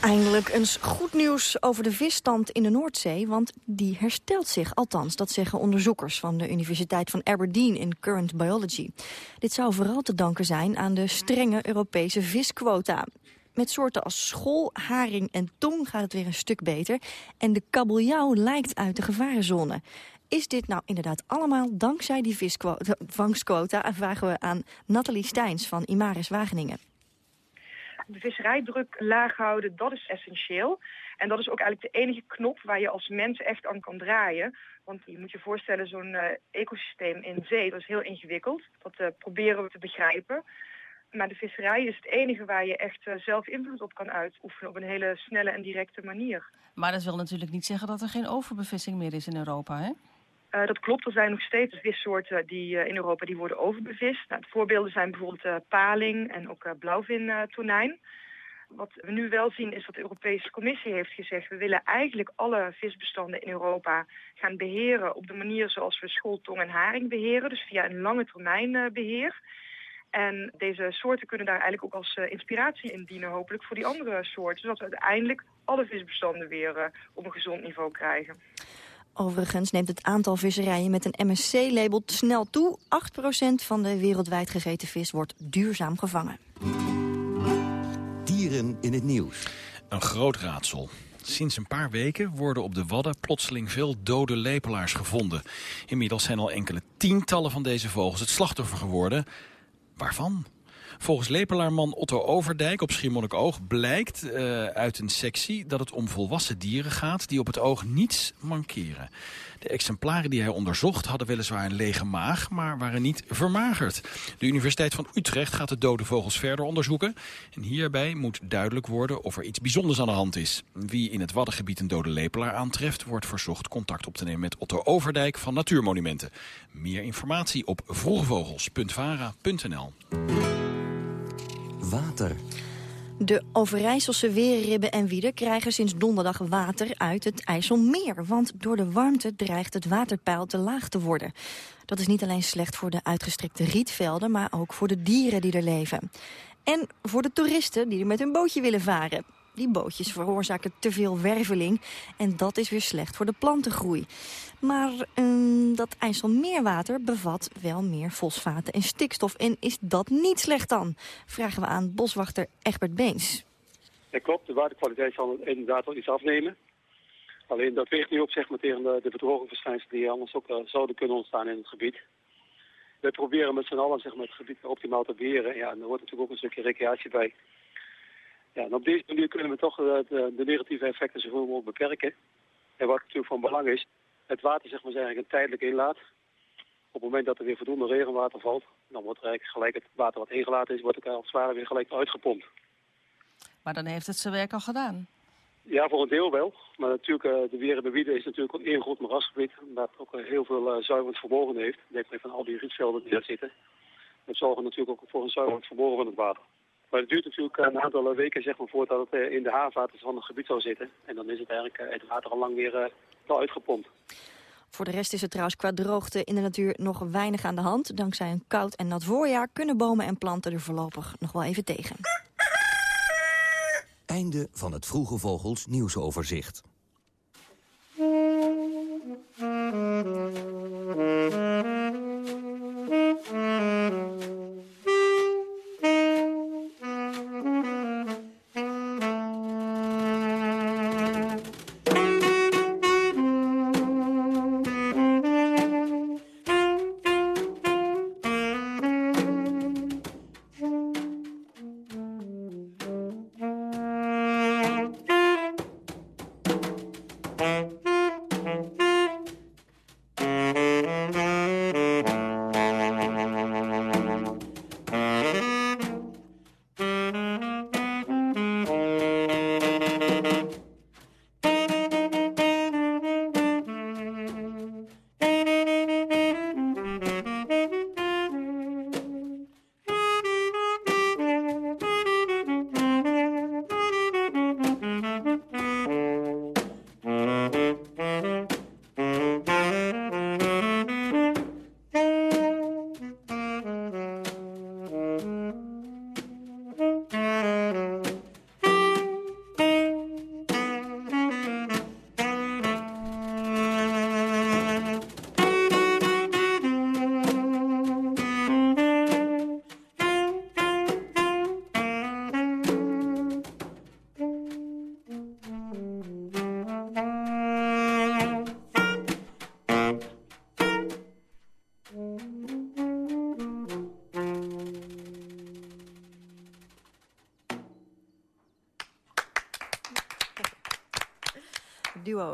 Eindelijk eens goed nieuws over de visstand in de Noordzee, want die herstelt zich. Althans, dat zeggen onderzoekers van de Universiteit van Aberdeen in Current Biology. Dit zou vooral te danken zijn aan de strenge Europese visquota. Met soorten als school, haring en tong gaat het weer een stuk beter. En de kabeljauw lijkt uit de gevarenzone. Is dit nou inderdaad allemaal dankzij die visquota, vangstquota? Vragen we aan Nathalie Steins van Imaris Wageningen de visserijdruk laag houden, dat is essentieel. En dat is ook eigenlijk de enige knop waar je als mens echt aan kan draaien. Want je moet je voorstellen, zo'n uh, ecosysteem in zee, dat is heel ingewikkeld. Dat uh, proberen we te begrijpen. Maar de visserij is het enige waar je echt uh, zelf invloed op kan uitoefenen op een hele snelle en directe manier. Maar dat wil natuurlijk niet zeggen dat er geen overbevissing meer is in Europa, hè? Uh, dat klopt, er zijn nog steeds vissoorten die uh, in Europa die worden overbevist. Nou, voorbeelden zijn bijvoorbeeld uh, paling en ook blauwvintonijn. Wat we nu wel zien is dat de Europese Commissie heeft gezegd... we willen eigenlijk alle visbestanden in Europa gaan beheren... op de manier zoals we schooltong en haring beheren. Dus via een lange termijn beheer. En deze soorten kunnen daar eigenlijk ook als inspiratie in dienen... hopelijk voor die andere soorten. Zodat we uiteindelijk alle visbestanden weer op een gezond niveau krijgen. Overigens neemt het aantal visserijen met een MSC-label snel toe. 8% van de wereldwijd gegeten vis wordt duurzaam gevangen. Dieren in het nieuws. Een groot raadsel. Sinds een paar weken worden op de Wadden plotseling veel dode lepelaars gevonden. Inmiddels zijn al enkele tientallen van deze vogels het slachtoffer geworden. Waarvan? Volgens lepelaarman Otto Overdijk op Schiermonnikoog blijkt uh, uit een sectie dat het om volwassen dieren gaat die op het oog niets mankeren. De exemplaren die hij onderzocht hadden weliswaar een lege maag, maar waren niet vermagerd. De Universiteit van Utrecht gaat de dode vogels verder onderzoeken. En hierbij moet duidelijk worden of er iets bijzonders aan de hand is. Wie in het Waddengebied een dode lepelaar aantreft, wordt verzocht contact op te nemen met Otto Overdijk van Natuurmonumenten. Meer informatie op vroegvogels.vara.nl. Water. De Overijsselse weerribben en wieden krijgen sinds donderdag water uit het IJsselmeer. Want door de warmte dreigt het waterpeil te laag te worden. Dat is niet alleen slecht voor de uitgestrekte rietvelden, maar ook voor de dieren die er leven. En voor de toeristen die er met hun bootje willen varen. Die bootjes veroorzaken te veel werveling en dat is weer slecht voor de plantengroei. Maar um, dat IJsselmeerwater bevat wel meer fosfaten en stikstof. En is dat niet slecht dan? Vragen we aan boswachter Egbert Beens. Ja, klopt, de waterkwaliteit zal inderdaad wel iets afnemen. Alleen dat weegt niet op zeg maar, tegen de, de verdrogingsverschijnselen die anders ook uh, zouden kunnen ontstaan in het gebied. We proberen met z'n allen zeg maar, het gebied optimaal te beheren. Ja, en er hoort natuurlijk ook een stukje recreatie bij. Ja, en op deze manier kunnen we toch de, de, negatieve effecten zoveel mogelijk beperken. En wat natuurlijk van belang is, het water zeg maar, is eigenlijk een tijdelijk inlaat. Op het moment dat er weer voldoende regenwater valt, dan wordt er eigenlijk gelijk het water wat ingelaten is, wordt ook als het ware weer gelijk uitgepompt. Maar dan heeft het zijn werk al gedaan? Ja, voor een deel wel. Maar natuurlijk, uh, de Werenbewiede is natuurlijk ook één groot moerasgebied. Dat ook heel veel zuiverend vermogen heeft. Denk maar van al die rietvelden die daar zitten. Dat zorgt natuurlijk ook voor een zuiverend vermogen van het water. Maar het duurt natuurlijk een aantal weken zeg maar, voordat het eh, in de haarvaten van het gebied zou zitten. En dan is het eigenlijk eh, het water al lang weer eh, wel uitgepompt. Voor de rest is er trouwens qua droogte in de natuur nog weinig aan de hand. Dankzij een koud en nat voorjaar kunnen bomen en planten er voorlopig nog wel even tegen. Einde van het Vroege Vogels nieuwsoverzicht.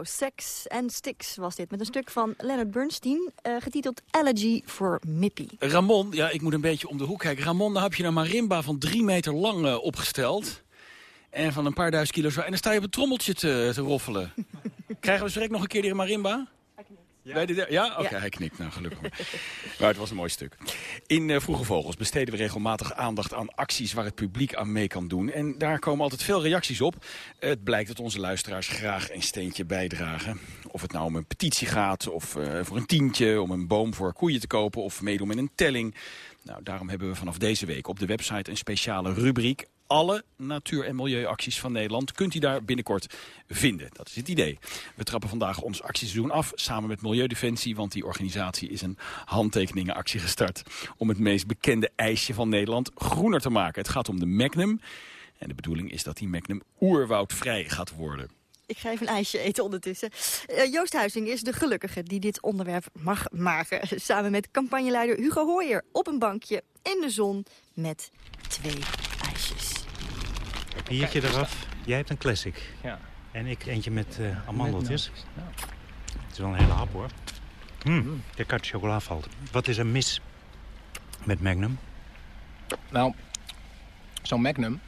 Sex and Sticks was dit. Met een stuk van Leonard Bernstein, uh, getiteld Elegy for Mippy. Ramon, ja, ik moet een beetje om de hoek kijken. Ramon, daar heb je een marimba van drie meter lang uh, opgesteld. En van een paar duizend kilo zwaar. En dan sta je op een trommeltje te, te roffelen. Krijgen we zo nog een keer die marimba? Ja, ja? oké, hij knikt. Nou, gelukkig. maar het was een mooi stuk. In uh, Vroege Vogels besteden we regelmatig aandacht aan acties waar het publiek aan mee kan doen. En daar komen altijd veel reacties op. Het blijkt dat onze luisteraars graag een steentje bijdragen. Of het nou om een petitie gaat, of uh, voor een tientje, om een boom voor koeien te kopen, of meedoen met een telling. Nou, daarom hebben we vanaf deze week op de website een speciale rubriek alle natuur- en milieuacties van Nederland kunt u daar binnenkort vinden. Dat is het idee. We trappen vandaag ons actieseizoen af samen met Milieudefensie, want die organisatie is een handtekeningenactie gestart om het meest bekende ijsje van Nederland groener te maken. Het gaat om de Magnum en de bedoeling is dat die Magnum oerwoudvrij gaat worden. Ik ga even een ijsje eten ondertussen. Uh, Joost Huizing is de gelukkige die dit onderwerp mag maken. Samen met campagneleider Hugo Hooyer op een bankje in de zon met twee. Biertje eraf. Jij hebt een classic. Ja. En ik eentje met uh, amandeltjes. Ja. Het is wel een hele hap hoor. Mm, de kat chocola valt. Wat is er mis met Magnum? Nou, zo'n Magnum,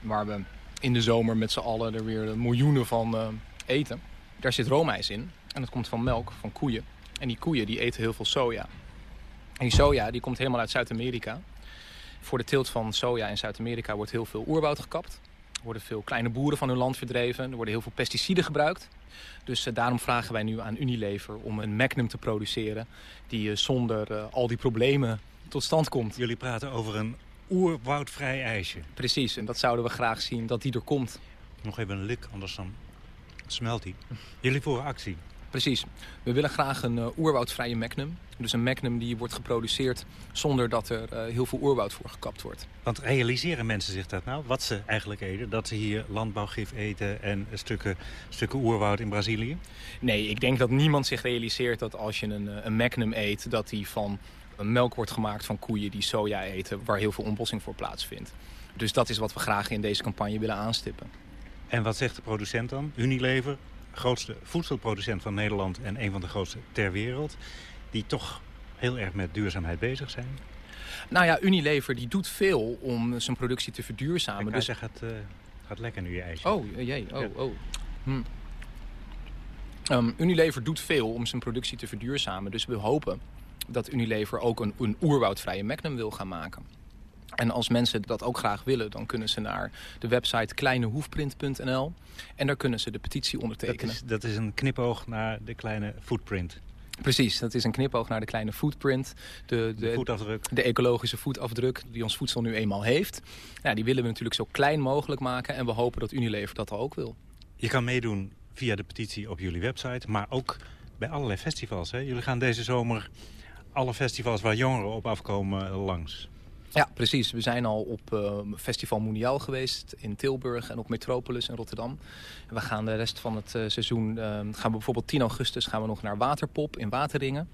waar we in de zomer met z'n allen er weer miljoenen van uh, eten. Daar zit roomijs in. En dat komt van melk, van koeien. En die koeien die eten heel veel soja. En die soja die komt helemaal uit Zuid-Amerika. Voor de teelt van soja in Zuid-Amerika wordt heel veel oerwoud gekapt. Er worden veel kleine boeren van hun land verdreven. Er worden heel veel pesticiden gebruikt. Dus uh, daarom vragen wij nu aan Unilever om een Magnum te produceren... die uh, zonder uh, al die problemen tot stand komt. Jullie praten over een oerwoudvrij ijsje. Precies, en dat zouden we graag zien dat die er komt. Nog even een lik, anders dan smelt hij. Jullie voor actie? Precies. We willen graag een uh, oerwoudvrije Magnum. Dus een Magnum die wordt geproduceerd zonder dat er uh, heel veel oerwoud voor gekapt wordt. Want realiseren mensen zich dat nou? Wat ze eigenlijk eten? Dat ze hier landbouwgif eten en stukken, stukken oerwoud in Brazilië? Nee, ik denk dat niemand zich realiseert dat als je een, een Magnum eet... dat die van melk wordt gemaakt van koeien die soja eten... waar heel veel ontbossing voor plaatsvindt. Dus dat is wat we graag in deze campagne willen aanstippen. En wat zegt de producent dan? Unilever, grootste voedselproducent van Nederland en een van de grootste ter wereld... die toch heel erg met duurzaamheid bezig zijn? Nou ja, Unilever die doet veel om zijn productie te verduurzamen. dus... het gaat, uh, gaat lekker nu je ijsje. Oh, jee, oh, oh. Hm. Um, Unilever doet veel om zijn productie te verduurzamen. Dus we hopen dat Unilever ook een, een oerwoudvrije Magnum wil gaan maken. En als mensen dat ook graag willen, dan kunnen ze naar de website kleinehoefprint.nl. En daar kunnen ze de petitie ondertekenen. Dat is, dat is een knipoog naar de kleine footprint. Precies, dat is een knipoog naar de kleine footprint. De, de, de, voetafdruk. De ecologische voetafdruk die ons voedsel nu eenmaal heeft. Ja, die willen we natuurlijk zo klein mogelijk maken. En we hopen dat Unilever dat ook wil. Je kan meedoen via de petitie op jullie website. Maar ook bij allerlei festivals. Hè? Jullie gaan deze zomer alle festivals waar jongeren op afkomen langs. Ja, precies. We zijn al op uh, Festival Mondiaal geweest in Tilburg en op Metropolis in Rotterdam. En we gaan de rest van het uh, seizoen, uh, gaan we bijvoorbeeld 10 augustus gaan we nog naar Waterpop in Wateringen.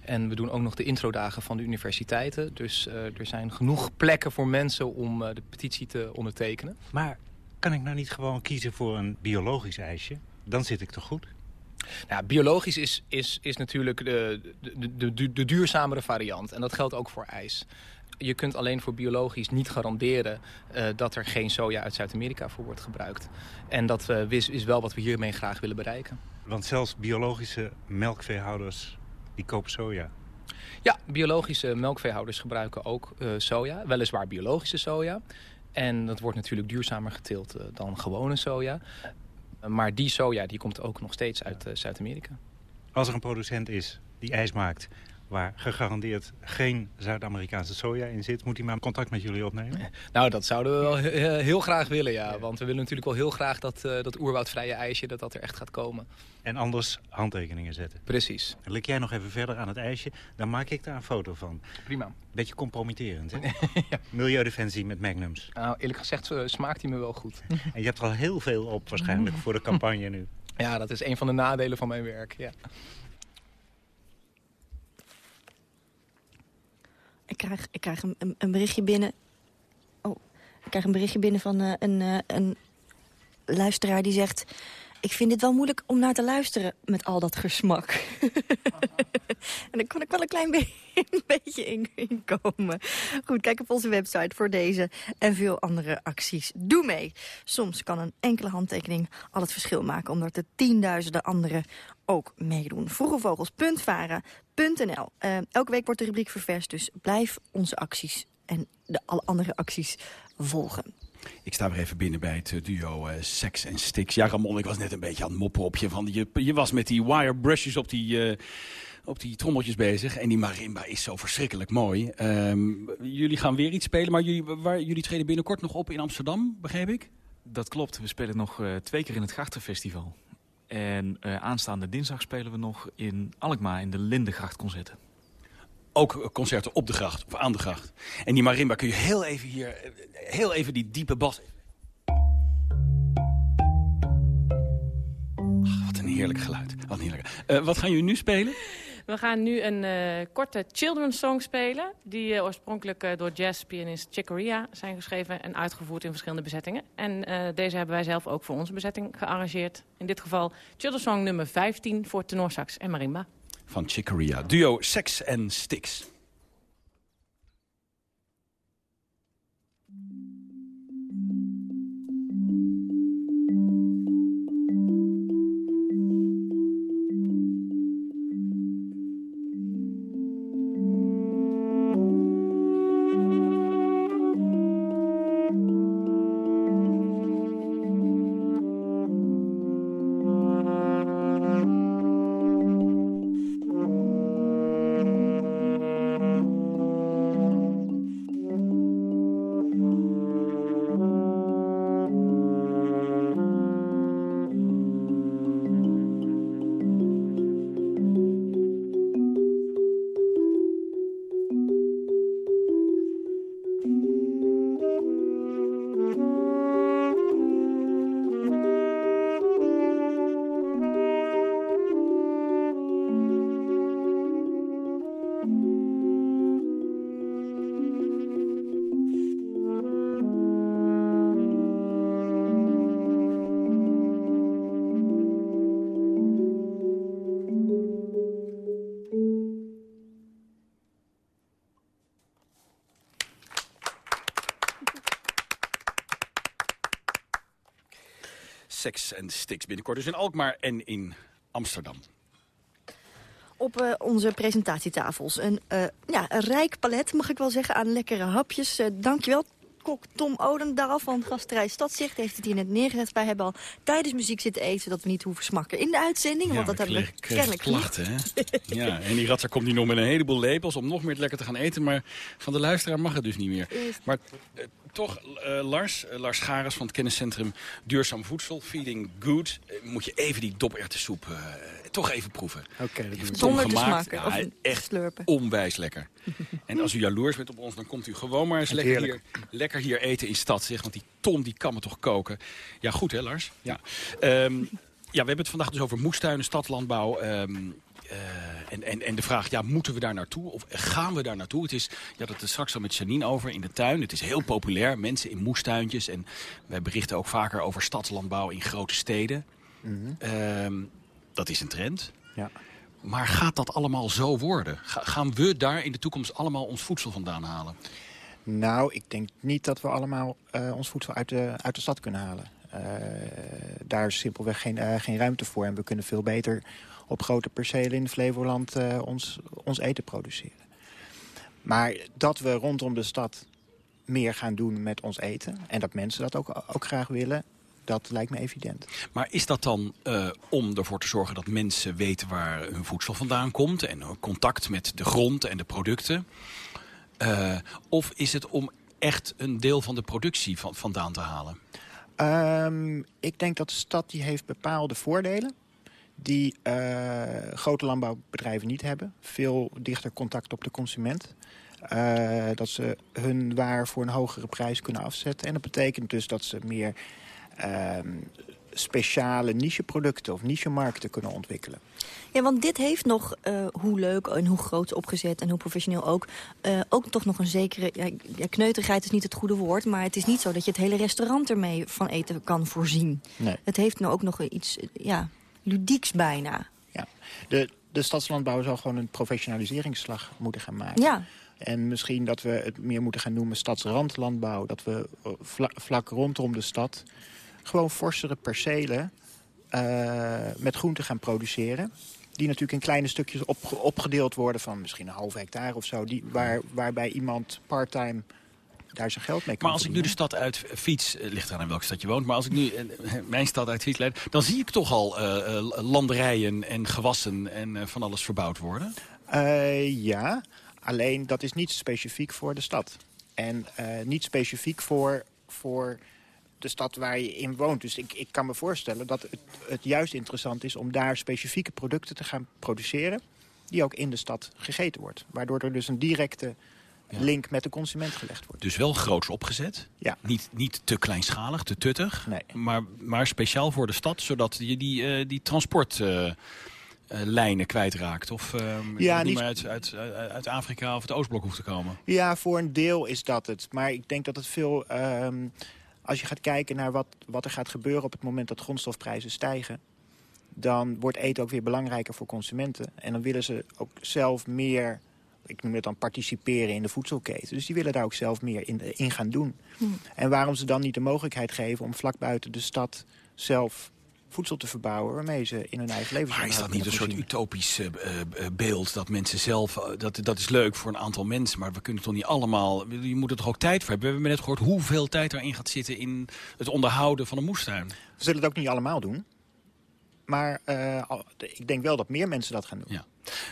En we doen ook nog de introdagen van de universiteiten. Dus er zijn genoeg plekken voor mensen om de petitie te ondertekenen. Maar kan ik nou niet gewoon kiezen voor een biologisch ijsje? Dan zit ik toch goed? Nou, biologisch is, is, is natuurlijk de, de, de, de, de duurzamere variant. En dat geldt ook voor ijs je kunt alleen voor biologisch niet garanderen uh, dat er geen soja uit Zuid-Amerika voor wordt gebruikt. En dat uh, is, is wel wat we hiermee graag willen bereiken. Want zelfs biologische melkveehouders die kopen soja. Ja, biologische melkveehouders gebruiken ook uh, soja. Weliswaar biologische soja. En dat wordt natuurlijk duurzamer geteeld dan gewone soja. Maar die soja die komt ook nog steeds uit Zuid-Amerika. Als er een producent is die ijs maakt waar gegarandeerd geen Zuid-Amerikaanse soja in zit. Moet hij maar contact met jullie opnemen? Nou, dat zouden we wel heel graag willen, ja. Want we willen natuurlijk wel heel graag dat, uh, dat oerwoudvrije ijsje dat dat er echt gaat komen. En anders handtekeningen zetten. Precies. Lik jij nog even verder aan het ijsje. Dan maak ik daar een foto van. Prima. Beetje compromitterend, hè? ja. Milieudefensie met magnums. Nou, eerlijk gezegd uh, smaakt hij me wel goed. en je hebt er al heel veel op waarschijnlijk voor de campagne nu. Ja, dat is een van de nadelen van mijn werk, ja. Ik krijg, ik krijg een, een, berichtje binnen. Oh, ik krijg een berichtje binnen van uh, een, uh, een luisteraar die zegt... ik vind dit wel moeilijk om naar te luisteren met al dat gesmak. en dan kon ik wel een klein beetje in, inkomen. Goed, kijk op onze website voor deze en veel andere acties. Doe mee. Soms kan een enkele handtekening al het verschil maken... omdat er tienduizenden anderen ook meedoen. Vroegevogels.varen.nl uh, Elke week wordt de rubriek ververst, dus blijf onze acties en de alle andere acties volgen. Ik sta weer even binnen bij het eh, duo uh, Sex en Sticks. Ja, Ramon, ik was net een beetje aan het moppen op je. Van, je, je was met die wire brushes op die, uh, op die trommeltjes bezig. En die marimba is zo verschrikkelijk mooi. Um, jullie gaan weer iets spelen, maar jullie, waar, jullie treden binnenkort nog op in Amsterdam, begreep ik? Dat klopt. We spelen nog twee keer in het Grachtenfestival. En aanstaande dinsdag spelen we nog in Alkmaar in de Lindegrachtconcerten. Ook concerten op de gracht, of aan de gracht. En die marimba kun je heel even hier, heel even die diepe bas... Wat een heerlijk geluid. Wat, een heerlijk. Uh, wat gaan jullie nu spelen? We gaan nu een uh, korte children's song spelen. Die oorspronkelijk uh, door jazzpianist Chick Corea zijn geschreven en uitgevoerd in verschillende bezettingen. En deze hebben wij zelf ook voor onze bezetting gearrangeerd. In dit geval children's song nummer 15 voor tenorsax en marimba. Van Chick Corea. Duo Sex and Sticks. And Sticks binnenkort. Dus in Alkmaar en in Amsterdam. Op uh, onze presentatietafels een, uh, ja, een rijk palet, mag ik wel zeggen, aan lekkere hapjes. Uh, dankjewel, kok Tom Odendaal van Gasterij Stadzicht heeft het hier net neergezet. Wij hebben al tijdens muziek zitten eten, zodat we niet hoeven smakken in de uitzending. Ja, want dat hebben we kennelijk klachten, hè? ja, en die ratser komt nu nog met een heleboel lepels om nog meer lekker te gaan eten. Maar van de luisteraar mag het dus niet meer. Maar toch, uh, Lars, uh, Lars Gares van het kenniscentrum Duurzaam Voedsel, Feeding Good, uh, moet je even die doperwtensoep toch even proeven. Oké, okay, dat heeft Zonder gemaakt. te smaken, ja, echt slurpen. onwijs lekker. en als u jaloers bent op ons, dan komt u gewoon maar eens lekker hier, lekker hier eten in stad. Zeg, want die Tom die kan me toch koken. Ja, goed hè Lars? Ja. Um, ja, we hebben het vandaag dus over moestuinen, stadlandbouw. Um, Uh, en, en, en de vraag, ja, moeten we daar naartoe? Of gaan we daar naartoe? Het is, ja, dat is straks al met Janine over in de tuin. Het is heel populair, mensen in moestuintjes. En wij berichten ook vaker over stadslandbouw in grote steden. Mm -hmm. uh, dat is een trend. Ja. Maar gaat dat allemaal zo worden? Ga, gaan we daar in de toekomst allemaal ons voedsel vandaan halen? Nou, ik denk niet dat we allemaal uh, ons voedsel uit de, uit de stad kunnen halen. Uh, daar is simpelweg geen, uh, geen ruimte voor. En we kunnen veel beter op grote percelen in Flevoland ons, ons eten produceren. Maar dat we rondom de stad meer gaan doen met ons eten... en dat mensen dat ook, ook graag willen... Dat lijkt me evident. Maar is dat dan uh, om ervoor te zorgen dat mensen weten waar hun voedsel vandaan komt... en contact met de grond en de producten? Uh, of is het om echt een deel van de productie van, vandaan te halen? Um, ik denk dat de stad die heeft bepaalde voordelen die uh, grote landbouwbedrijven niet hebben. Veel dichter contact op de consument. Uh, dat ze hun waar voor een hogere prijs kunnen afzetten. En dat betekent dus dat ze meer... Um, speciale nicheproducten of nichemarkten kunnen ontwikkelen. Ja, want dit heeft nog, uh, hoe leuk en hoe groot opgezet en hoe professioneel ook... Uh, ook toch nog een zekere... Ja, ja, kneuterigheid is niet het goede woord... maar het is niet zo dat je het hele restaurant ermee van eten kan voorzien. Nee. Het heeft nou ook nog iets ja, ludieks bijna. Ja, de, de stadslandbouw zal gewoon een professionaliseringsslag moeten gaan maken. Ja. En misschien dat we het meer moeten gaan noemen stadsrandlandbouw. Dat we vlak, vlak rondom de stad gewoon forsere percelen uh, met groenten gaan produceren. Die natuurlijk in kleine stukjes op, opgedeeld worden van misschien een half hectare of zo. Die, waar, waarbij iemand part-time daar zijn geld mee kan Maar als ik nu de stad uit fiets, uh, ligt eraan in welke stad je woont... maar als ik nu uh, mijn stad uit fiets leid... dan zie ik toch al landerijen en gewassen en van alles verbouwd worden? ja, alleen dat is niet specifiek voor de stad. En niet specifiek voor... voor de stad waar je in woont. Dus ik, ik kan me voorstellen dat het, het juist interessant is... om daar specifieke producten te gaan produceren... die ook in de stad gegeten wordt. Waardoor er dus een directe link met de consument gelegd wordt. Dus wel groots opgezet. Ja. Niet, niet te kleinschalig, te tuttig. Nee. Maar, maar speciaal voor de stad, zodat je die, uh, die transportlijnen uh, kwijtraakt. Of uh, ja, niet meer uit, uit, uit Afrika of het Oostblok hoeft te komen. Ja, voor een deel is dat het. Maar ik denk dat het veel... Um, als je gaat kijken naar wat, wat er gaat gebeuren op het moment dat grondstofprijzen stijgen... dan wordt eten ook weer belangrijker voor consumenten. En dan willen ze ook zelf meer, ik noem het dan participeren in de voedselketen. Dus die willen daar ook zelf meer in, in gaan doen. Hm. En waarom ze dan niet de mogelijkheid geven om vlak buiten de stad zelf voedsel te verbouwen... waarmee ze in hun eigen leven Maar is dat niet een soort utopisch uh, uh, beeld? Dat mensen zelf, uh, dat, dat is leuk voor een aantal mensen... maar we kunnen toch niet allemaal... Je moet er toch ook tijd voor hebben? We hebben net gehoord hoeveel tijd erin gaat zitten... in het onderhouden van een moestuin. We zullen het ook niet allemaal doen. Maar ik denk wel dat meer mensen dat gaan doen. Ja.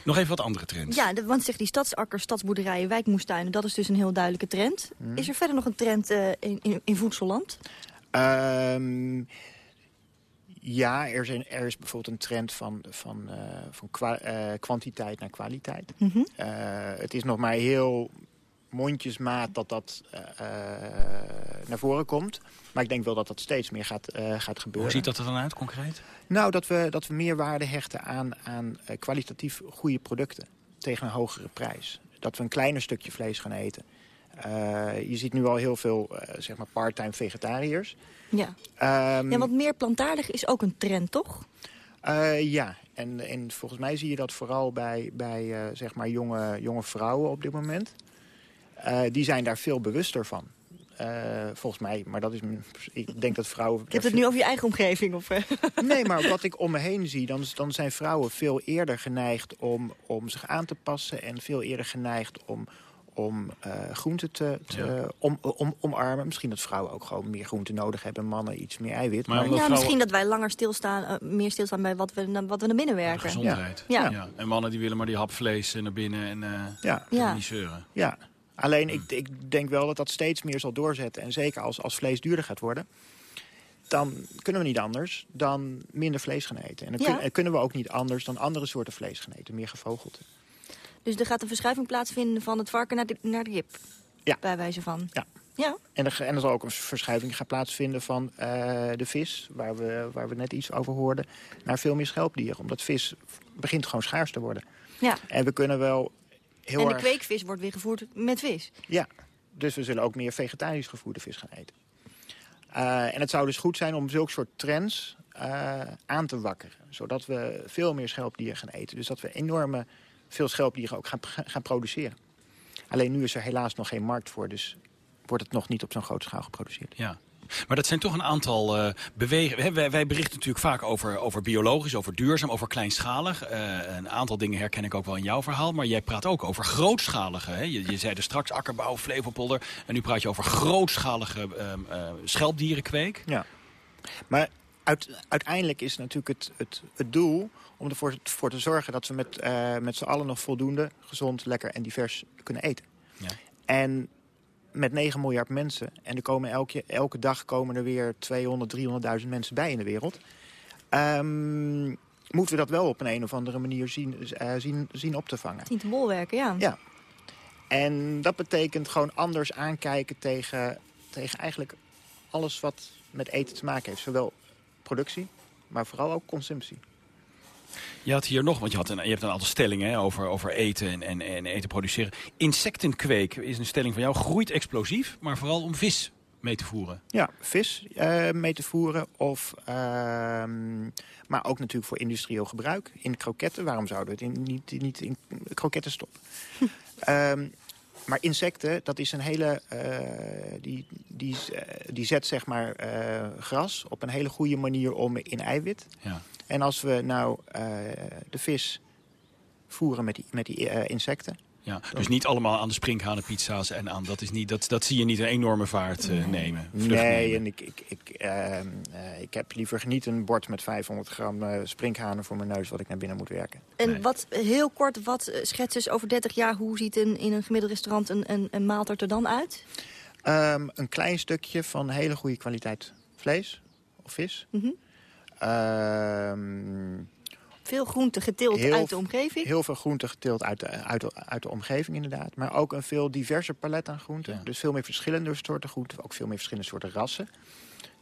Nog even wat andere trends. Ja, de, want zegt die stadsakkers, stadsboerderijen, wijkmoestuinen... dat is dus een heel duidelijke trend. Hmm. Is er verder nog een trend in, in, in voedselland? Um, ja, er, zijn, er, is bijvoorbeeld een trend van, van, uh, van kwa, uh, kwantiteit naar kwaliteit. Mm -hmm. uh, het is nog maar heel mondjesmaat dat dat naar voren komt. Maar ik denk wel dat dat steeds meer gaat, gaat gebeuren. Hoe ziet dat er dan uit, concreet? Nou, dat we, dat we meer waarde hechten aan, aan kwalitatief goede producten tegen een hogere prijs. Dat we een kleiner stukje vlees gaan eten. je ziet nu al heel veel zeg maar part-time vegetariërs. Ja. Um, ja, want meer plantaardig is ook een trend, toch? Uh, ja, en, en volgens mij zie je dat vooral bij, bij uh, zeg maar jonge, jonge vrouwen op dit moment. Uh, die zijn daar veel bewuster van. volgens mij, maar dat is... Ik denk dat vrouwen... Je hebt het nu over je eigen omgeving? Of, nee, maar wat ik om me heen zie... dan, dan zijn vrouwen veel eerder geneigd om, om zich aan te passen... en veel eerder geneigd om, om uh, groenten te, te ja. om, om, omarmen. Misschien dat vrouwen ook gewoon meer groenten nodig hebben. Mannen iets meer eiwit. Maar, maar ja, vrouwen... misschien dat wij langer stilstaan, uh, meer stilstaan bij wat we, wat we naar binnen werken. Ja, gezondheid. Ja. Ja. En mannen die willen maar die hap vlees naar binnen en uh, ja. Ja. niet zeuren. Ja, alleen ik, ik denk wel dat dat steeds meer zal doorzetten. En zeker als, als vlees duurder gaat worden dan kunnen we niet anders dan minder vlees gaan eten. En dan ja. kun, kunnen we ook niet anders dan andere soorten vlees gaan eten. Meer gevogelte. Dus er gaat een verschuiving plaatsvinden van het varken naar de, naar de kip? Ja. Bij wijze van? Ja. ja. En, er, en er zal ook een verschuiving gaan plaatsvinden van uh, de vis... Waar we, waar we net iets over hoorden, naar veel meer schelpdieren. Omdat vis begint gewoon schaars te worden. Ja. En we kunnen wel heel En de erg... kweekvis wordt weer gevoerd met vis? Ja. Dus we zullen ook meer vegetarisch gevoerde vis gaan eten. Uh, en het zou dus goed zijn om zulke soort trends uh, aan te wakkeren. Zodat we veel meer schelpdieren gaan eten. Dus dat we enorme veel schelpdieren ook gaan, gaan produceren. Alleen nu is er helaas nog geen markt voor, dus wordt het nog niet op zo'n grote schaal geproduceerd. Ja. Maar dat zijn toch een aantal uh, bewegingen. Wij, wij, berichten natuurlijk vaak over, over biologisch, over duurzaam, over kleinschalig. Uh, een aantal dingen herken ik ook wel in jouw verhaal. Maar jij praat ook over grootschalige. Hè? Je, je zei er straks akkerbouw, Flevopolder. En nu praat je over grootschalige uh, schelpdierenkweek. Ja. Maar uit, uiteindelijk is natuurlijk het, het, het doel om ervoor voor te zorgen dat we met, uh, met z'n allen nog voldoende gezond, lekker en divers kunnen eten. Ja. En met 9 miljard mensen, en er komen elke, elke dag komen er weer 200, 300.000 mensen bij in de wereld... Um, moeten we dat wel op een, een of andere manier zien, uh, zien, zien op te vangen. Zien te bolwerken, ja. Ja. En dat betekent gewoon anders aankijken tegen, tegen eigenlijk alles wat met eten te maken heeft. Zowel productie, maar vooral ook consumptie. Je had hier nog, want je, had een, je hebt een aantal stellingen hè, over, over eten en, en, en eten produceren. Insectenkweek is een stelling van jou. Groeit explosief, maar vooral om vis mee te voeren. Ja, vis uh, mee te voeren. Of, uh, maar ook natuurlijk voor industrieel gebruik. In kroketten, waarom zouden we het in, niet, niet in kroketten stoppen? um, maar insecten, dat is een hele... Uh, die, die, die zet zeg maar gras op een hele goede manier om in eiwit. Ja. En als we nou de vis voeren met die, met die insecten ja, dus niet allemaal aan de sprinkhanenpizza's en aan. Dat, is niet, dat, dat zie je niet een enorme vaart uh, nemen. Nee, en ik, ik, ik, uh, uh, ik heb liever niet een bord met 500 gram uh, sprinkhanen voor mijn neus... wat ik naar binnen moet werken. En nee. wat, heel kort, wat schets dus over 30 jaar... hoe ziet in, in een gemiddeld restaurant een, een, een maaltijd er dan uit? Um, een klein stukje van hele goede kwaliteit vlees of vis. Mm -hmm. Veel groente geteeld heel, uit de omgeving? Heel veel groente geteeld uit de, uit, de, uit de omgeving inderdaad. Maar ook een veel diverser palet aan groenten. Ja. Dus veel meer verschillende soorten groenten. Ook veel meer verschillende soorten rassen.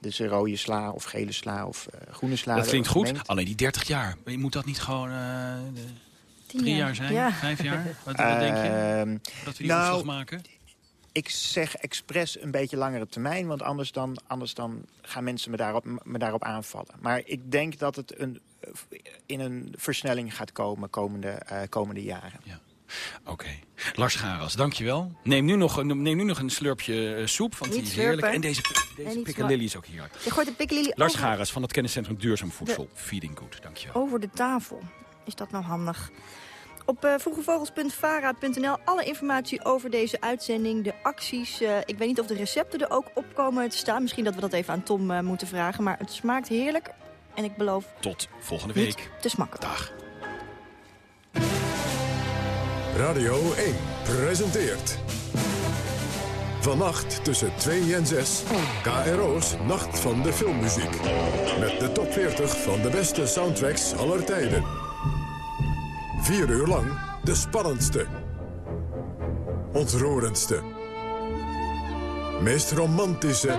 Dus rode sla of gele sla of uh, groene sla. Dat klinkt goed. Gemengd. Alleen die 30 jaar. Moet dat niet gewoon uh, drie jaar. zijn? Ja. Vijf jaar? Wat, wat uh, denk je? Dat we die nou, maken? Ik zeg expres een beetje langere termijn, want anders dan, anders dan gaan mensen me daarop, me daarop aanvallen. Maar ik denk dat het een, in een versnelling gaat komen komende, uh, komende jaren. Ja. Oké. Okay. Lars Garas, dankjewel. Neem nu nog, neem nu nog een slurpje uh, soep, want Niet die is slurpen. heerlijk. En deze, deze piccalilli is ook hier. Je gooit de piccalilli Lars over... Garas van het kenniscentrum Duurzaam Voedsel. De... Feeding Good, dankjewel. Over de tafel. Is dat nou handig? Op uh, vroegevogels.vara.nl alle informatie over deze uitzending, de acties. Uh, ik weet niet of de recepten er ook op komen te staan. Misschien dat we dat even aan Tom uh, moeten vragen. Maar het smaakt heerlijk. En ik beloof... Tot volgende week. te smakken. Dag. Radio 1 presenteert... Vannacht tussen 2 en 6. KRO's Nacht van de Filmmuziek. Met de top 40 van de beste soundtracks aller tijden. Vier uur lang de spannendste. Ontroerendste. Meest romantische.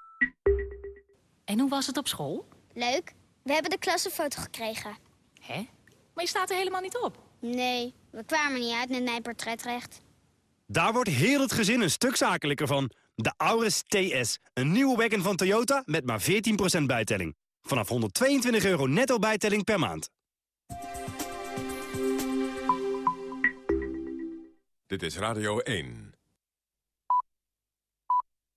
En hoe was het op school? Leuk. We hebben de klassenfoto gekregen. Hè? Maar je staat er helemaal niet op. Nee, we kwamen niet uit met mijn portretrecht. Daar wordt heel het gezin een stuk zakelijker van. De Auris TS. Een nieuwe wagon van Toyota met maar 14% bijtelling. Vanaf 122 euro netto bijtelling per maand. Dit is Radio 1.